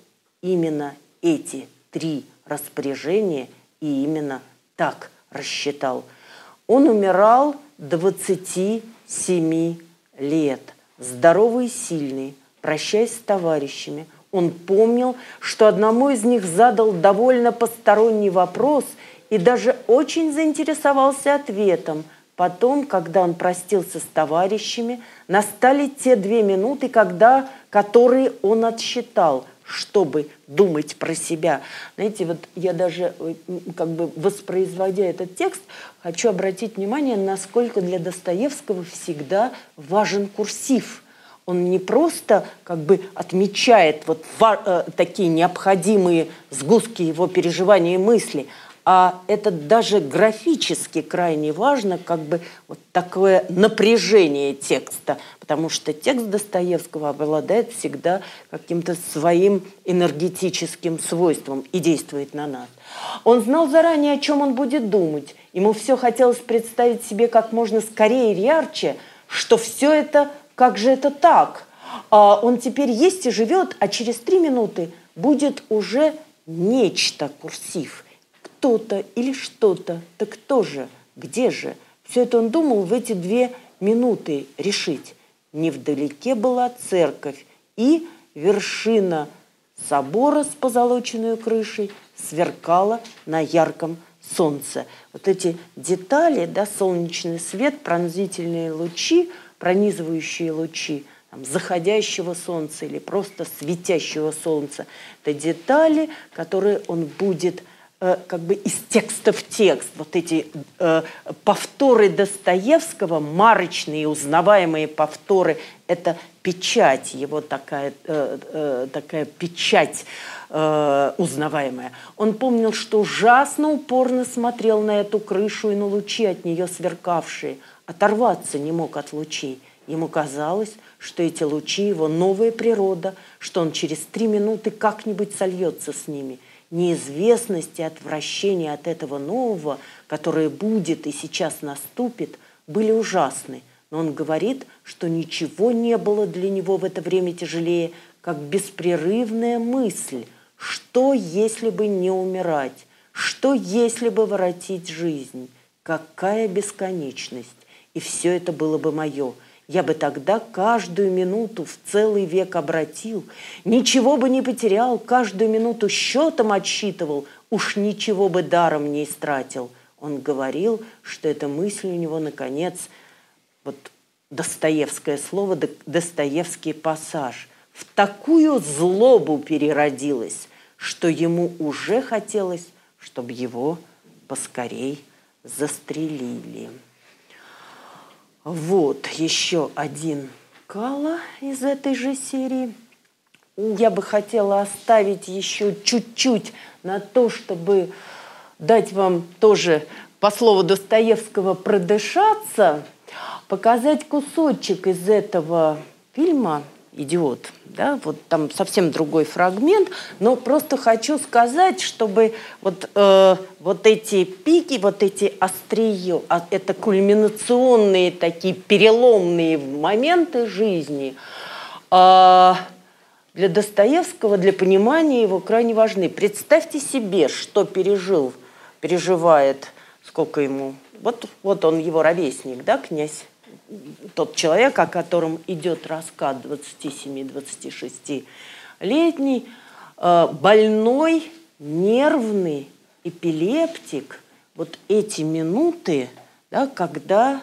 именно эти три распоряжения и именно так – рассчитал. Он умирал 27 лет, здоровый и сильный, прощаясь с товарищами. Он помнил, что одному из них задал довольно посторонний вопрос и даже очень заинтересовался ответом. Потом, когда он простился с товарищами, настали те две минуты, когда, которые он отсчитал – чтобы думать про себя. Знаете, вот я даже э, как бы воспроизводя этот текст, хочу обратить внимание, насколько для Достоевского всегда важен курсив. Он не просто как бы отмечает вот э, такие необходимые сгустки его переживания и мысли, а это даже графически крайне важно, как бы вот такое напряжение текста, потому что текст Достоевского обладает всегда каким-то своим энергетическим свойством и действует на нас. Он знал заранее, о чем он будет думать. Ему все хотелось представить себе как можно скорее и ярче, что все это, как же это так? А он теперь есть и живет, а через три минуты будет уже нечто курсив – кто-то или что-то, так кто же, где же? Все это он думал в эти две минуты решить. Невдалеке была церковь, и вершина собора с позолоченной крышей сверкала на ярком солнце. Вот эти детали, да, солнечный свет, пронзительные лучи, пронизывающие лучи там, заходящего солнца или просто светящего солнца, это детали, которые он будет как бы из текста в текст. Вот эти э, повторы Достоевского, марочные, узнаваемые повторы, это печать, его такая, э, э, такая печать э, узнаваемая. Он помнил, что ужасно упорно смотрел на эту крышу и на лучи от нее сверкавшие. Оторваться не мог от лучей. Ему казалось, что эти лучи его новая природа, что он через три минуты как-нибудь сольется с ними – неизвестность и отвращение от этого нового, которое будет и сейчас наступит, были ужасны. Но он говорит, что ничего не было для него в это время тяжелее, как беспрерывная мысль, что если бы не умирать, что если бы воротить жизнь, какая бесконечность, и все это было бы мое – я бы тогда каждую минуту в целый век обратил, ничего бы не потерял, каждую минуту счетом отсчитывал, уж ничего бы даром не истратил. Он говорил, что эта мысль у него, наконец, вот Достоевское слово, Достоевский пассаж, в такую злобу переродилась, что ему уже хотелось, чтобы его поскорей застрелили. Вот еще один Кала из этой же серии. Я бы хотела оставить еще чуть-чуть на то, чтобы дать вам тоже по слову Достоевского продышаться, показать кусочек из этого фильма идиот. Да? Вот там совсем другой фрагмент, но просто хочу сказать, чтобы вот, э, вот эти пики, вот эти острие, а это кульминационные такие переломные моменты жизни, э, для Достоевского, для понимания его крайне важны. Представьте себе, что пережил, переживает сколько ему, вот, вот он его ровесник, да, князь, тот человек, о котором идет рассказ 27-26-летний, э, больной, нервный, эпилептик, вот эти минуты, да, когда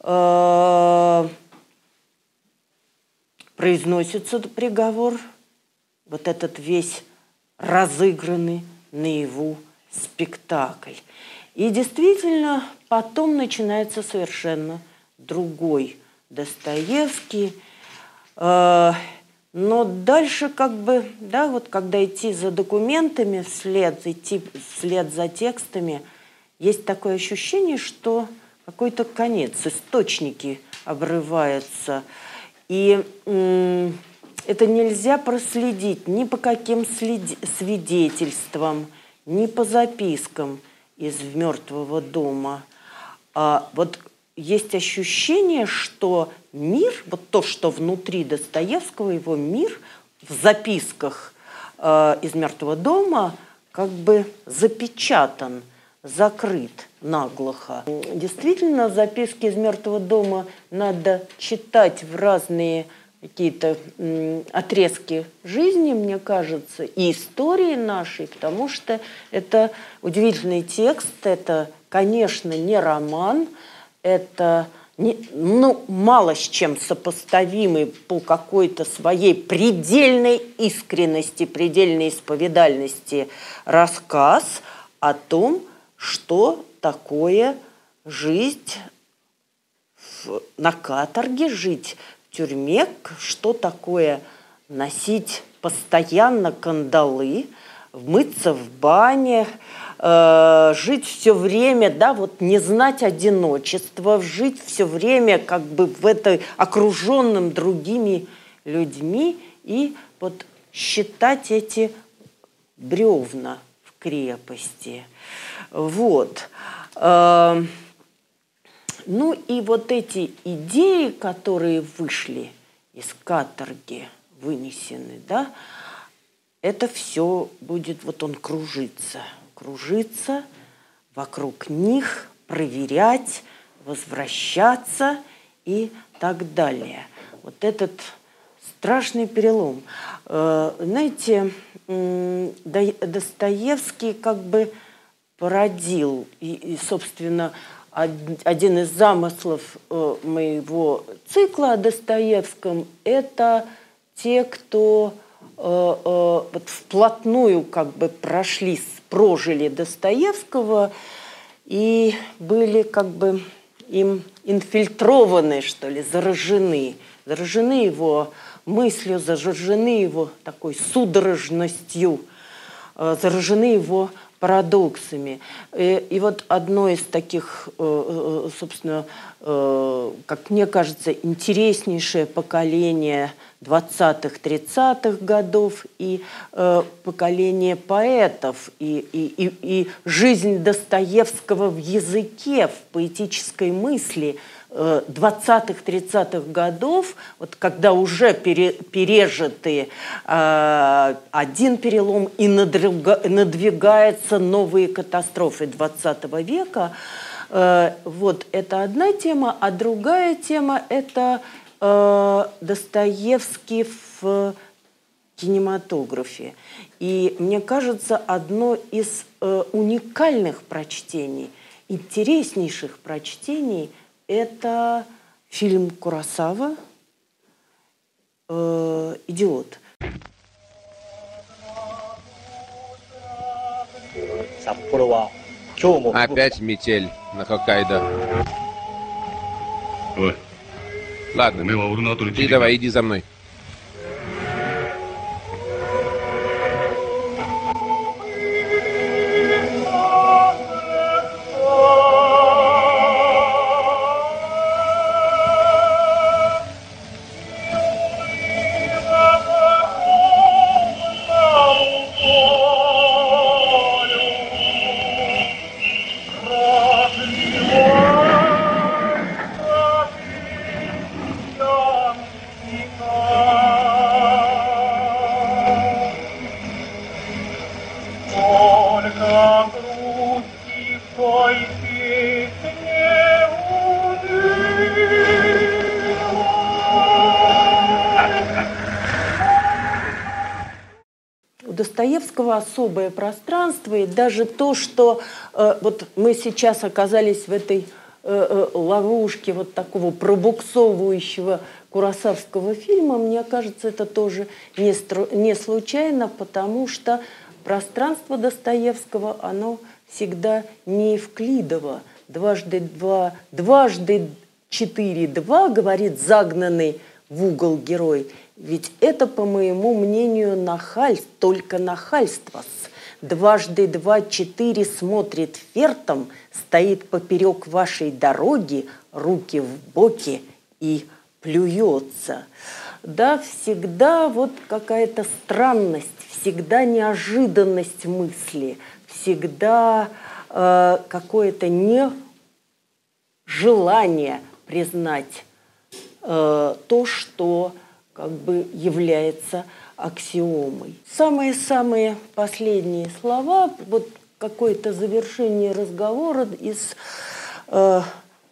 э, произносится приговор, вот этот весь разыгранный наяву спектакль. И действительно, потом начинается совершенно другой Достоевский. Э, но дальше как бы, да, вот когда идти за документами вслед, идти вслед за текстами, есть такое ощущение, что какой-то конец, источники обрываются. И это нельзя проследить ни по каким свидетельствам, ни по запискам из «Мертвого дома». А вот есть ощущение, что мир, вот то, что внутри Достоевского, его мир в записках э, из «Мертвого дома» как бы запечатан, закрыт наглухо. Действительно, записки из «Мертвого дома» надо читать в разные какие-то отрезки жизни, мне кажется, и истории нашей, потому что это удивительный текст, это, конечно, не роман, это не, ну, мало с чем сопоставимый по какой-то своей предельной искренности, предельной исповедальности рассказ о том, что такое жить в, на каторге, жить тюрьме, что такое носить постоянно кандалы, мыться в бане, э, жить все время, да, вот не знать одиночества, жить все время как бы в этой окруженным другими людьми и вот считать эти бревна в крепости. Вот. Э, ну и вот эти идеи, которые вышли из каторги, вынесены, да, это все будет, вот он кружится, кружится вокруг них, проверять, возвращаться и так далее. Вот этот страшный перелом. Э, знаете, Достоевский как бы породил, и, собственно, один из замыслов э, моего цикла о Достоевском – это те, кто э, вот вплотную как бы прошли, прожили Достоевского и были как бы им инфильтрованы, что ли, заражены. Заражены его мыслью, заражены его такой судорожностью, заражены его парадоксами. И, и вот одно из таких, э, э, собственно, э, как мне кажется, интереснейшее поколение 20-х, 30-х годов и поколение поэтов, и, и, и, и жизнь Достоевского в языке, в поэтической мысли – 20-х, 30-х годов, вот когда уже пере, пережиты э, один перелом и надруга, надвигаются новые катастрофы 20 века, э, вот это одна тема, а другая тема – это э, Достоевский в кинематографе. И мне кажется, одно из э, уникальных прочтений, интереснейших прочтений – это фильм Курасава э, «Идиот». Опять метель на Хоккайдо. Ой. Ладно, иди давай, иди за мной. Достоевского особое пространство, и даже то, что э, вот мы сейчас оказались в этой э, э, ловушке вот такого пробуксовывающего курасавского фильма, мне кажется, это тоже не, стру, не случайно, потому что пространство Достоевского, оно всегда не Евклидово. Дважды два, дважды четыре два, говорит загнанный в угол герой – ведь это, по моему мнению, нахальство, только нахальство. Дважды два четыре смотрит фертом, стоит поперек вашей дороги, руки в боки и плюется. Да, всегда вот какая-то странность, всегда неожиданность мысли, всегда э, какое-то нежелание признать то, что как бы является аксиомой. Самые-самые последние слова, вот какое-то завершение разговора из э,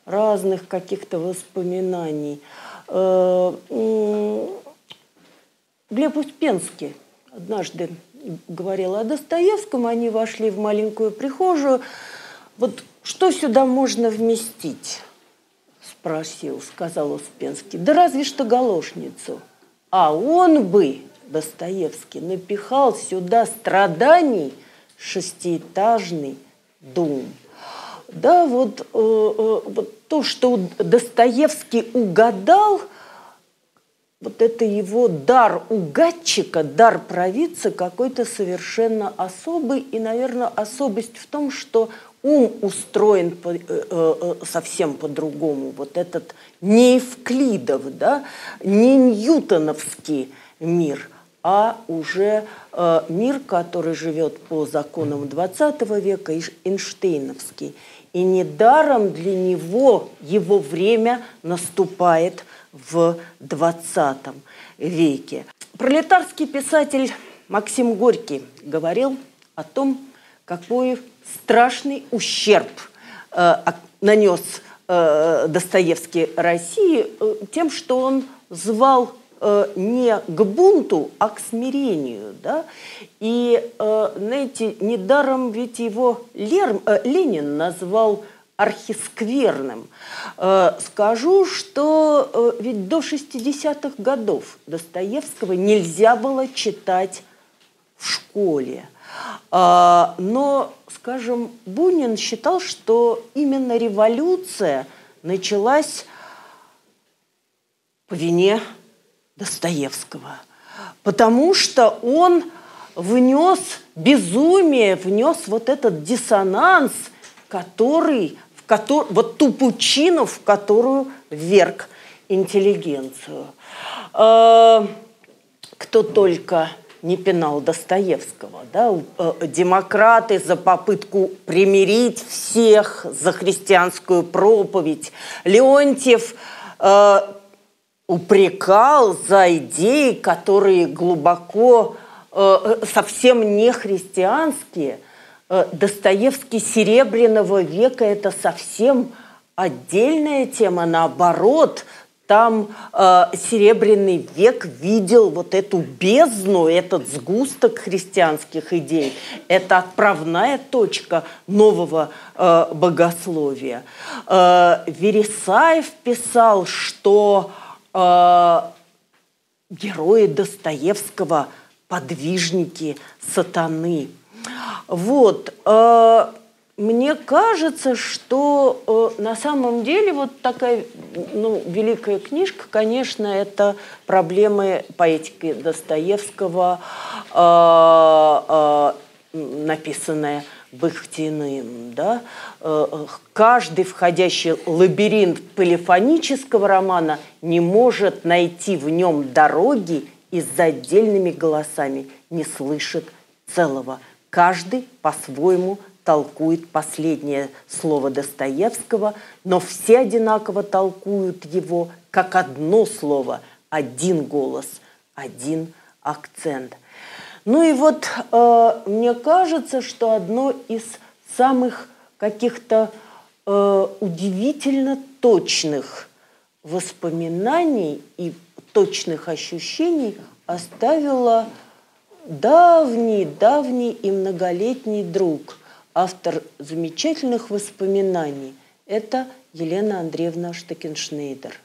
разных каких-то воспоминаний. Э, э, Глеб Успенский однажды говорил о Достоевском, они вошли в маленькую прихожую. Вот что сюда можно вместить? Спросил, сказал Успенский. Да разве что галошницу – а он бы, Достоевский, напихал сюда страданий шестиэтажный дом. Да, вот, э, э, вот то, что Достоевский угадал, вот это его дар угадчика, дар провидца какой-то совершенно особый. И, наверное, особость в том, что ум устроен по, э, э, совсем по-другому. Вот этот не Евклидов, да, не ньютоновский мир, а уже э, мир, который живет по законам 20 века, Эйнштейновский. И недаром для него его время наступает в 20 веке. Пролетарский писатель Максим Горький говорил о том, какой страшный ущерб э, нанес э, Достоевский России э, тем, что он звал э, не к бунту, а к смирению. Да? И, э, знаете, недаром ведь его Лер, э, Ленин назвал архискверным. Э, скажу, что э, ведь до 60-х годов Достоевского нельзя было читать в школе. А, но, скажем, Бунин считал, что именно революция началась по вине Достоевского, потому что он внес безумие, внес вот этот диссонанс, который, в который вот ту пучину, в которую вверг интеллигенцию. А, кто только не пенал Достоевского. Да? Э, демократы за попытку примирить всех, за христианскую проповедь. Леонтьев э, упрекал за идеи, которые глубоко э, совсем не христианские. Э, Достоевский Серебряного века – это совсем отдельная тема, наоборот – там э, Серебряный век видел вот эту бездну, этот сгусток христианских идей. Это отправная точка нового э, богословия. Э, Вересаев писал, что э, герои Достоевского – подвижники сатаны. Вот. Э, мне кажется, что э, на самом деле вот такая ну, великая книжка, конечно, это проблемы поэтики Достоевского, э, э, написанная Бахтиным. Да? Э, каждый входящий лабиринт полифонического романа не может найти в нем дороги и за отдельными голосами не слышит целого. Каждый по-своему толкует последнее слово Достоевского, но все одинаково толкуют его как одно слово, один голос, один акцент. Ну и вот э, мне кажется, что одно из самых каких-то э, удивительно точных воспоминаний и точных ощущений оставила давний, давний и многолетний друг, автор замечательных воспоминаний, это Елена Андреевна Штекеншнейдер.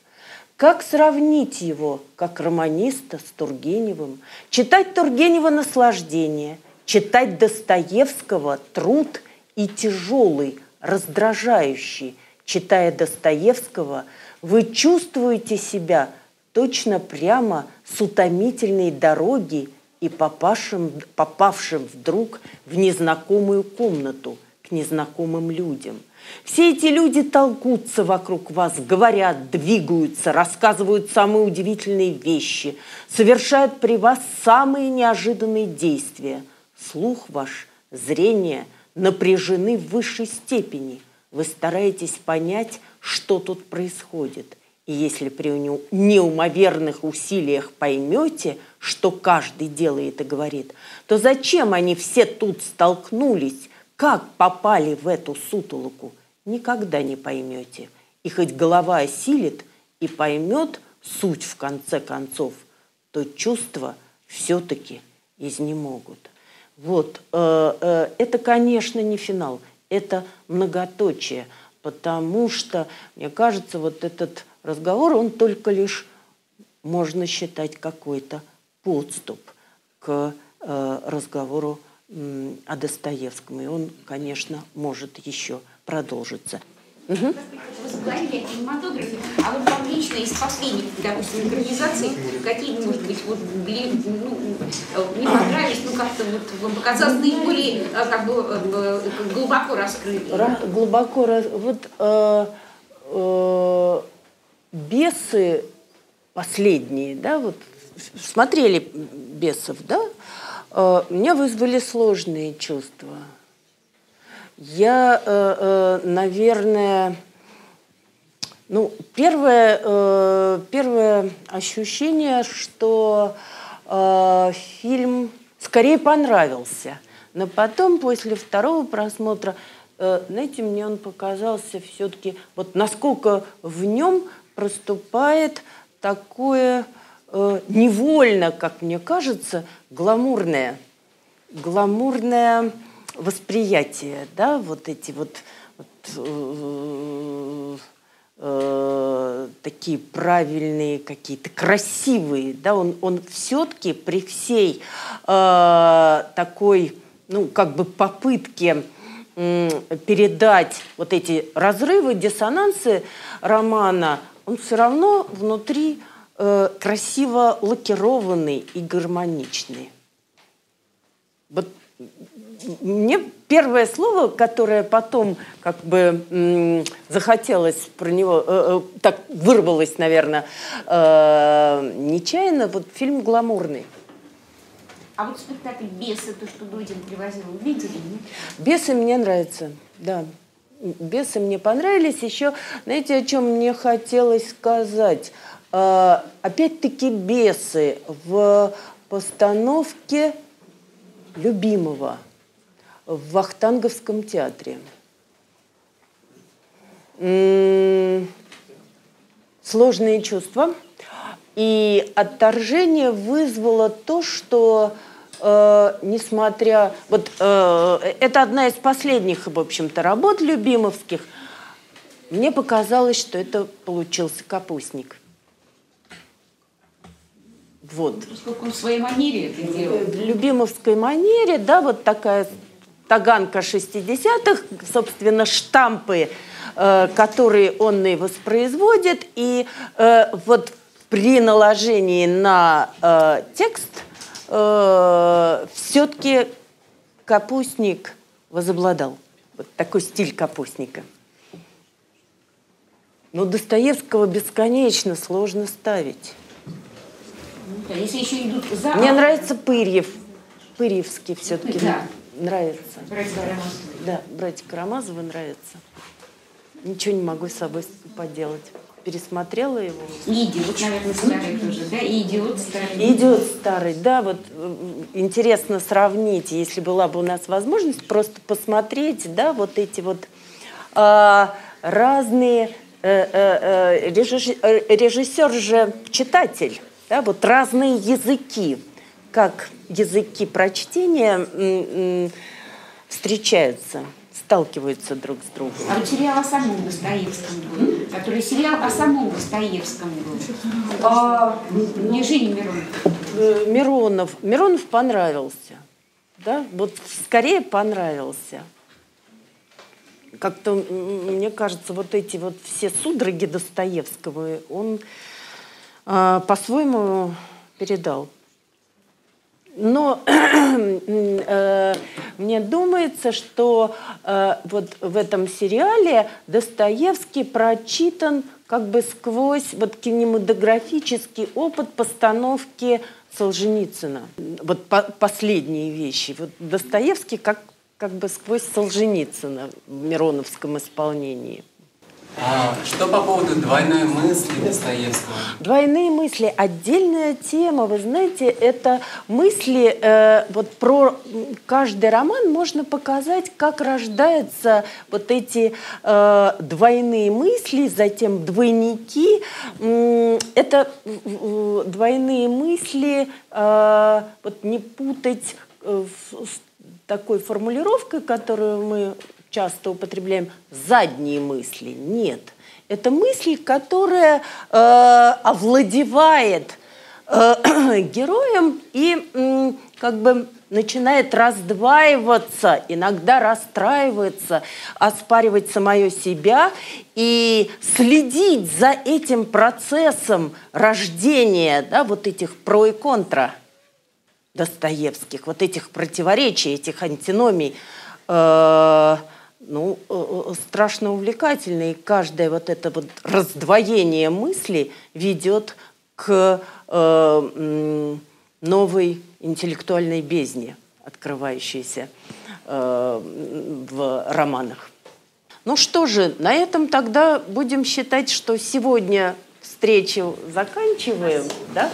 Как сравнить его, как романиста, с Тургеневым? Читать Тургенева – наслаждение, читать Достоевского – труд и тяжелый, раздражающий. Читая Достоевского, вы чувствуете себя точно прямо с утомительной дороги и попавшим, попавшим вдруг в незнакомую комнату к незнакомым людям. Все эти люди толкутся вокруг вас, говорят, двигаются, рассказывают самые удивительные вещи, совершают при вас самые неожиданные действия. Слух ваш, зрение напряжены в высшей степени. Вы стараетесь понять, что тут происходит. Если при неумоверных усилиях поймете, что каждый делает и говорит, то зачем они все тут столкнулись, как попали в эту сутолоку, никогда не поймете. И хоть голова осилит и поймет суть в конце концов, то чувства все-таки изнемогут. Вот, э, э, это, конечно, не финал, это многоточие, потому что, мне кажется, вот этот разговор, он только лишь можно считать какой-то подступ к э, разговору о Достоевском. И он, конечно, может еще продолжиться. Угу. Вы заговорили о кинематографе, а вот вам лично из последних, допустим, экранизаций, какие, может быть, вот, блин, ну, не понравились, ну, как-то вот вам показалось наиболее, э, как бы, э, глубоко раскрыты? Глубоко, вот э, э, бесы последние, да, вот смотрели бесов, да, э, меня вызвали сложные чувства. Я, э, э, наверное, ну, первое, первое ощущение, что фильм скорее понравился. Но потом, после второго просмотра, знаете, мне он показался все-таки, вот насколько в нем проступает такое э, невольно, как мне кажется, гламурное, гламурное восприятие, да, вот эти вот, вот э, э, такие правильные какие-то красивые, да, он, он все-таки при всей э, такой, ну, как бы попытке передать вот эти разрывы, диссонансы романа, он все равно внутри э, красиво лакированный и гармоничный. Вот мне первое слово, которое потом как бы м, захотелось про него, э, э, так вырвалось, наверное, э, нечаянно, вот фильм «Гламурный». А вот спектакль «Бесы», то, что Дудин привозил, видели? «Бесы» мне нравятся, да. «Бесы» мне понравились. Еще, знаете, о чем мне хотелось сказать? А, опять-таки бесы в постановке любимого в Вахтанговском театре. Сложные чувства. И отторжение вызвало то, что э, несмотря... Вот э, это одна из последних, в общем-то, работ любимовских. Мне показалось, что это получился капустник – вот. Поскольку он в своей манере это делал. В любимовской манере, да, вот такая таганка 60-х, собственно, штампы, э, которые он и воспроизводит. И э, вот при наложении на э, текст э, все-таки капустник возобладал. Вот такой стиль капустника. Но Достоевского бесконечно сложно ставить. Да, если еще идут за... Мне нравится Пырьев. Пырьевский все-таки да. нравится. Братья Карамазовы. Да, братья Карамазовы нравится. Ничего не могу с собой поделать. Пересмотрела его. И идиот, наверное, старый тоже, да? И идиот старый. И идиот старый, да. Вот э, интересно сравнить, если была бы у нас возможность просто посмотреть, да, вот эти вот э, разные э, э, режиссер, режиссер же читатель да, вот разные языки, как языки прочтения встречаются сталкиваются друг с другом. А вот сериал о самом Достоевском был, который сериал о самом Достоевском был. А, мне Женя Миронов. Э, Миронов. Миронов понравился. Да? Вот скорее понравился. Как-то, мне кажется, вот эти вот все судороги Достоевского он э, по-своему передал. Но *clears throat* э, мне думается, что э, вот в этом сериале Достоевский прочитан как бы сквозь вот кинематографический опыт постановки Солженицына. Вот по последние вещи. Вот Достоевский как, как бы сквозь Солженицына в Мироновском исполнении. А что по поводу двойной мысли Достоевского? Двойные мысли – отдельная тема. Вы знаете, это мысли, э, вот про каждый роман можно показать, как рождаются вот эти э, двойные мысли, затем двойники. Это э, двойные мысли, э, вот не путать э, с такой формулировкой, которую мы часто употребляем задние мысли. Нет. Это мысль, которая э, овладевает э, *clears throat* героем и э, как бы начинает раздваиваться, иногда расстраиваться, оспаривать самое себя и следить за этим процессом рождения да, вот этих про и контра Достоевских, вот этих противоречий, этих антиномий. Э, э, э, страшно увлекательно, и каждое вот это вот раздвоение мысли ведет к э, новой интеллектуальной бездне, открывающейся э, в романах. Ну что же, на этом тогда будем считать, что сегодня встречу заканчиваем. Да?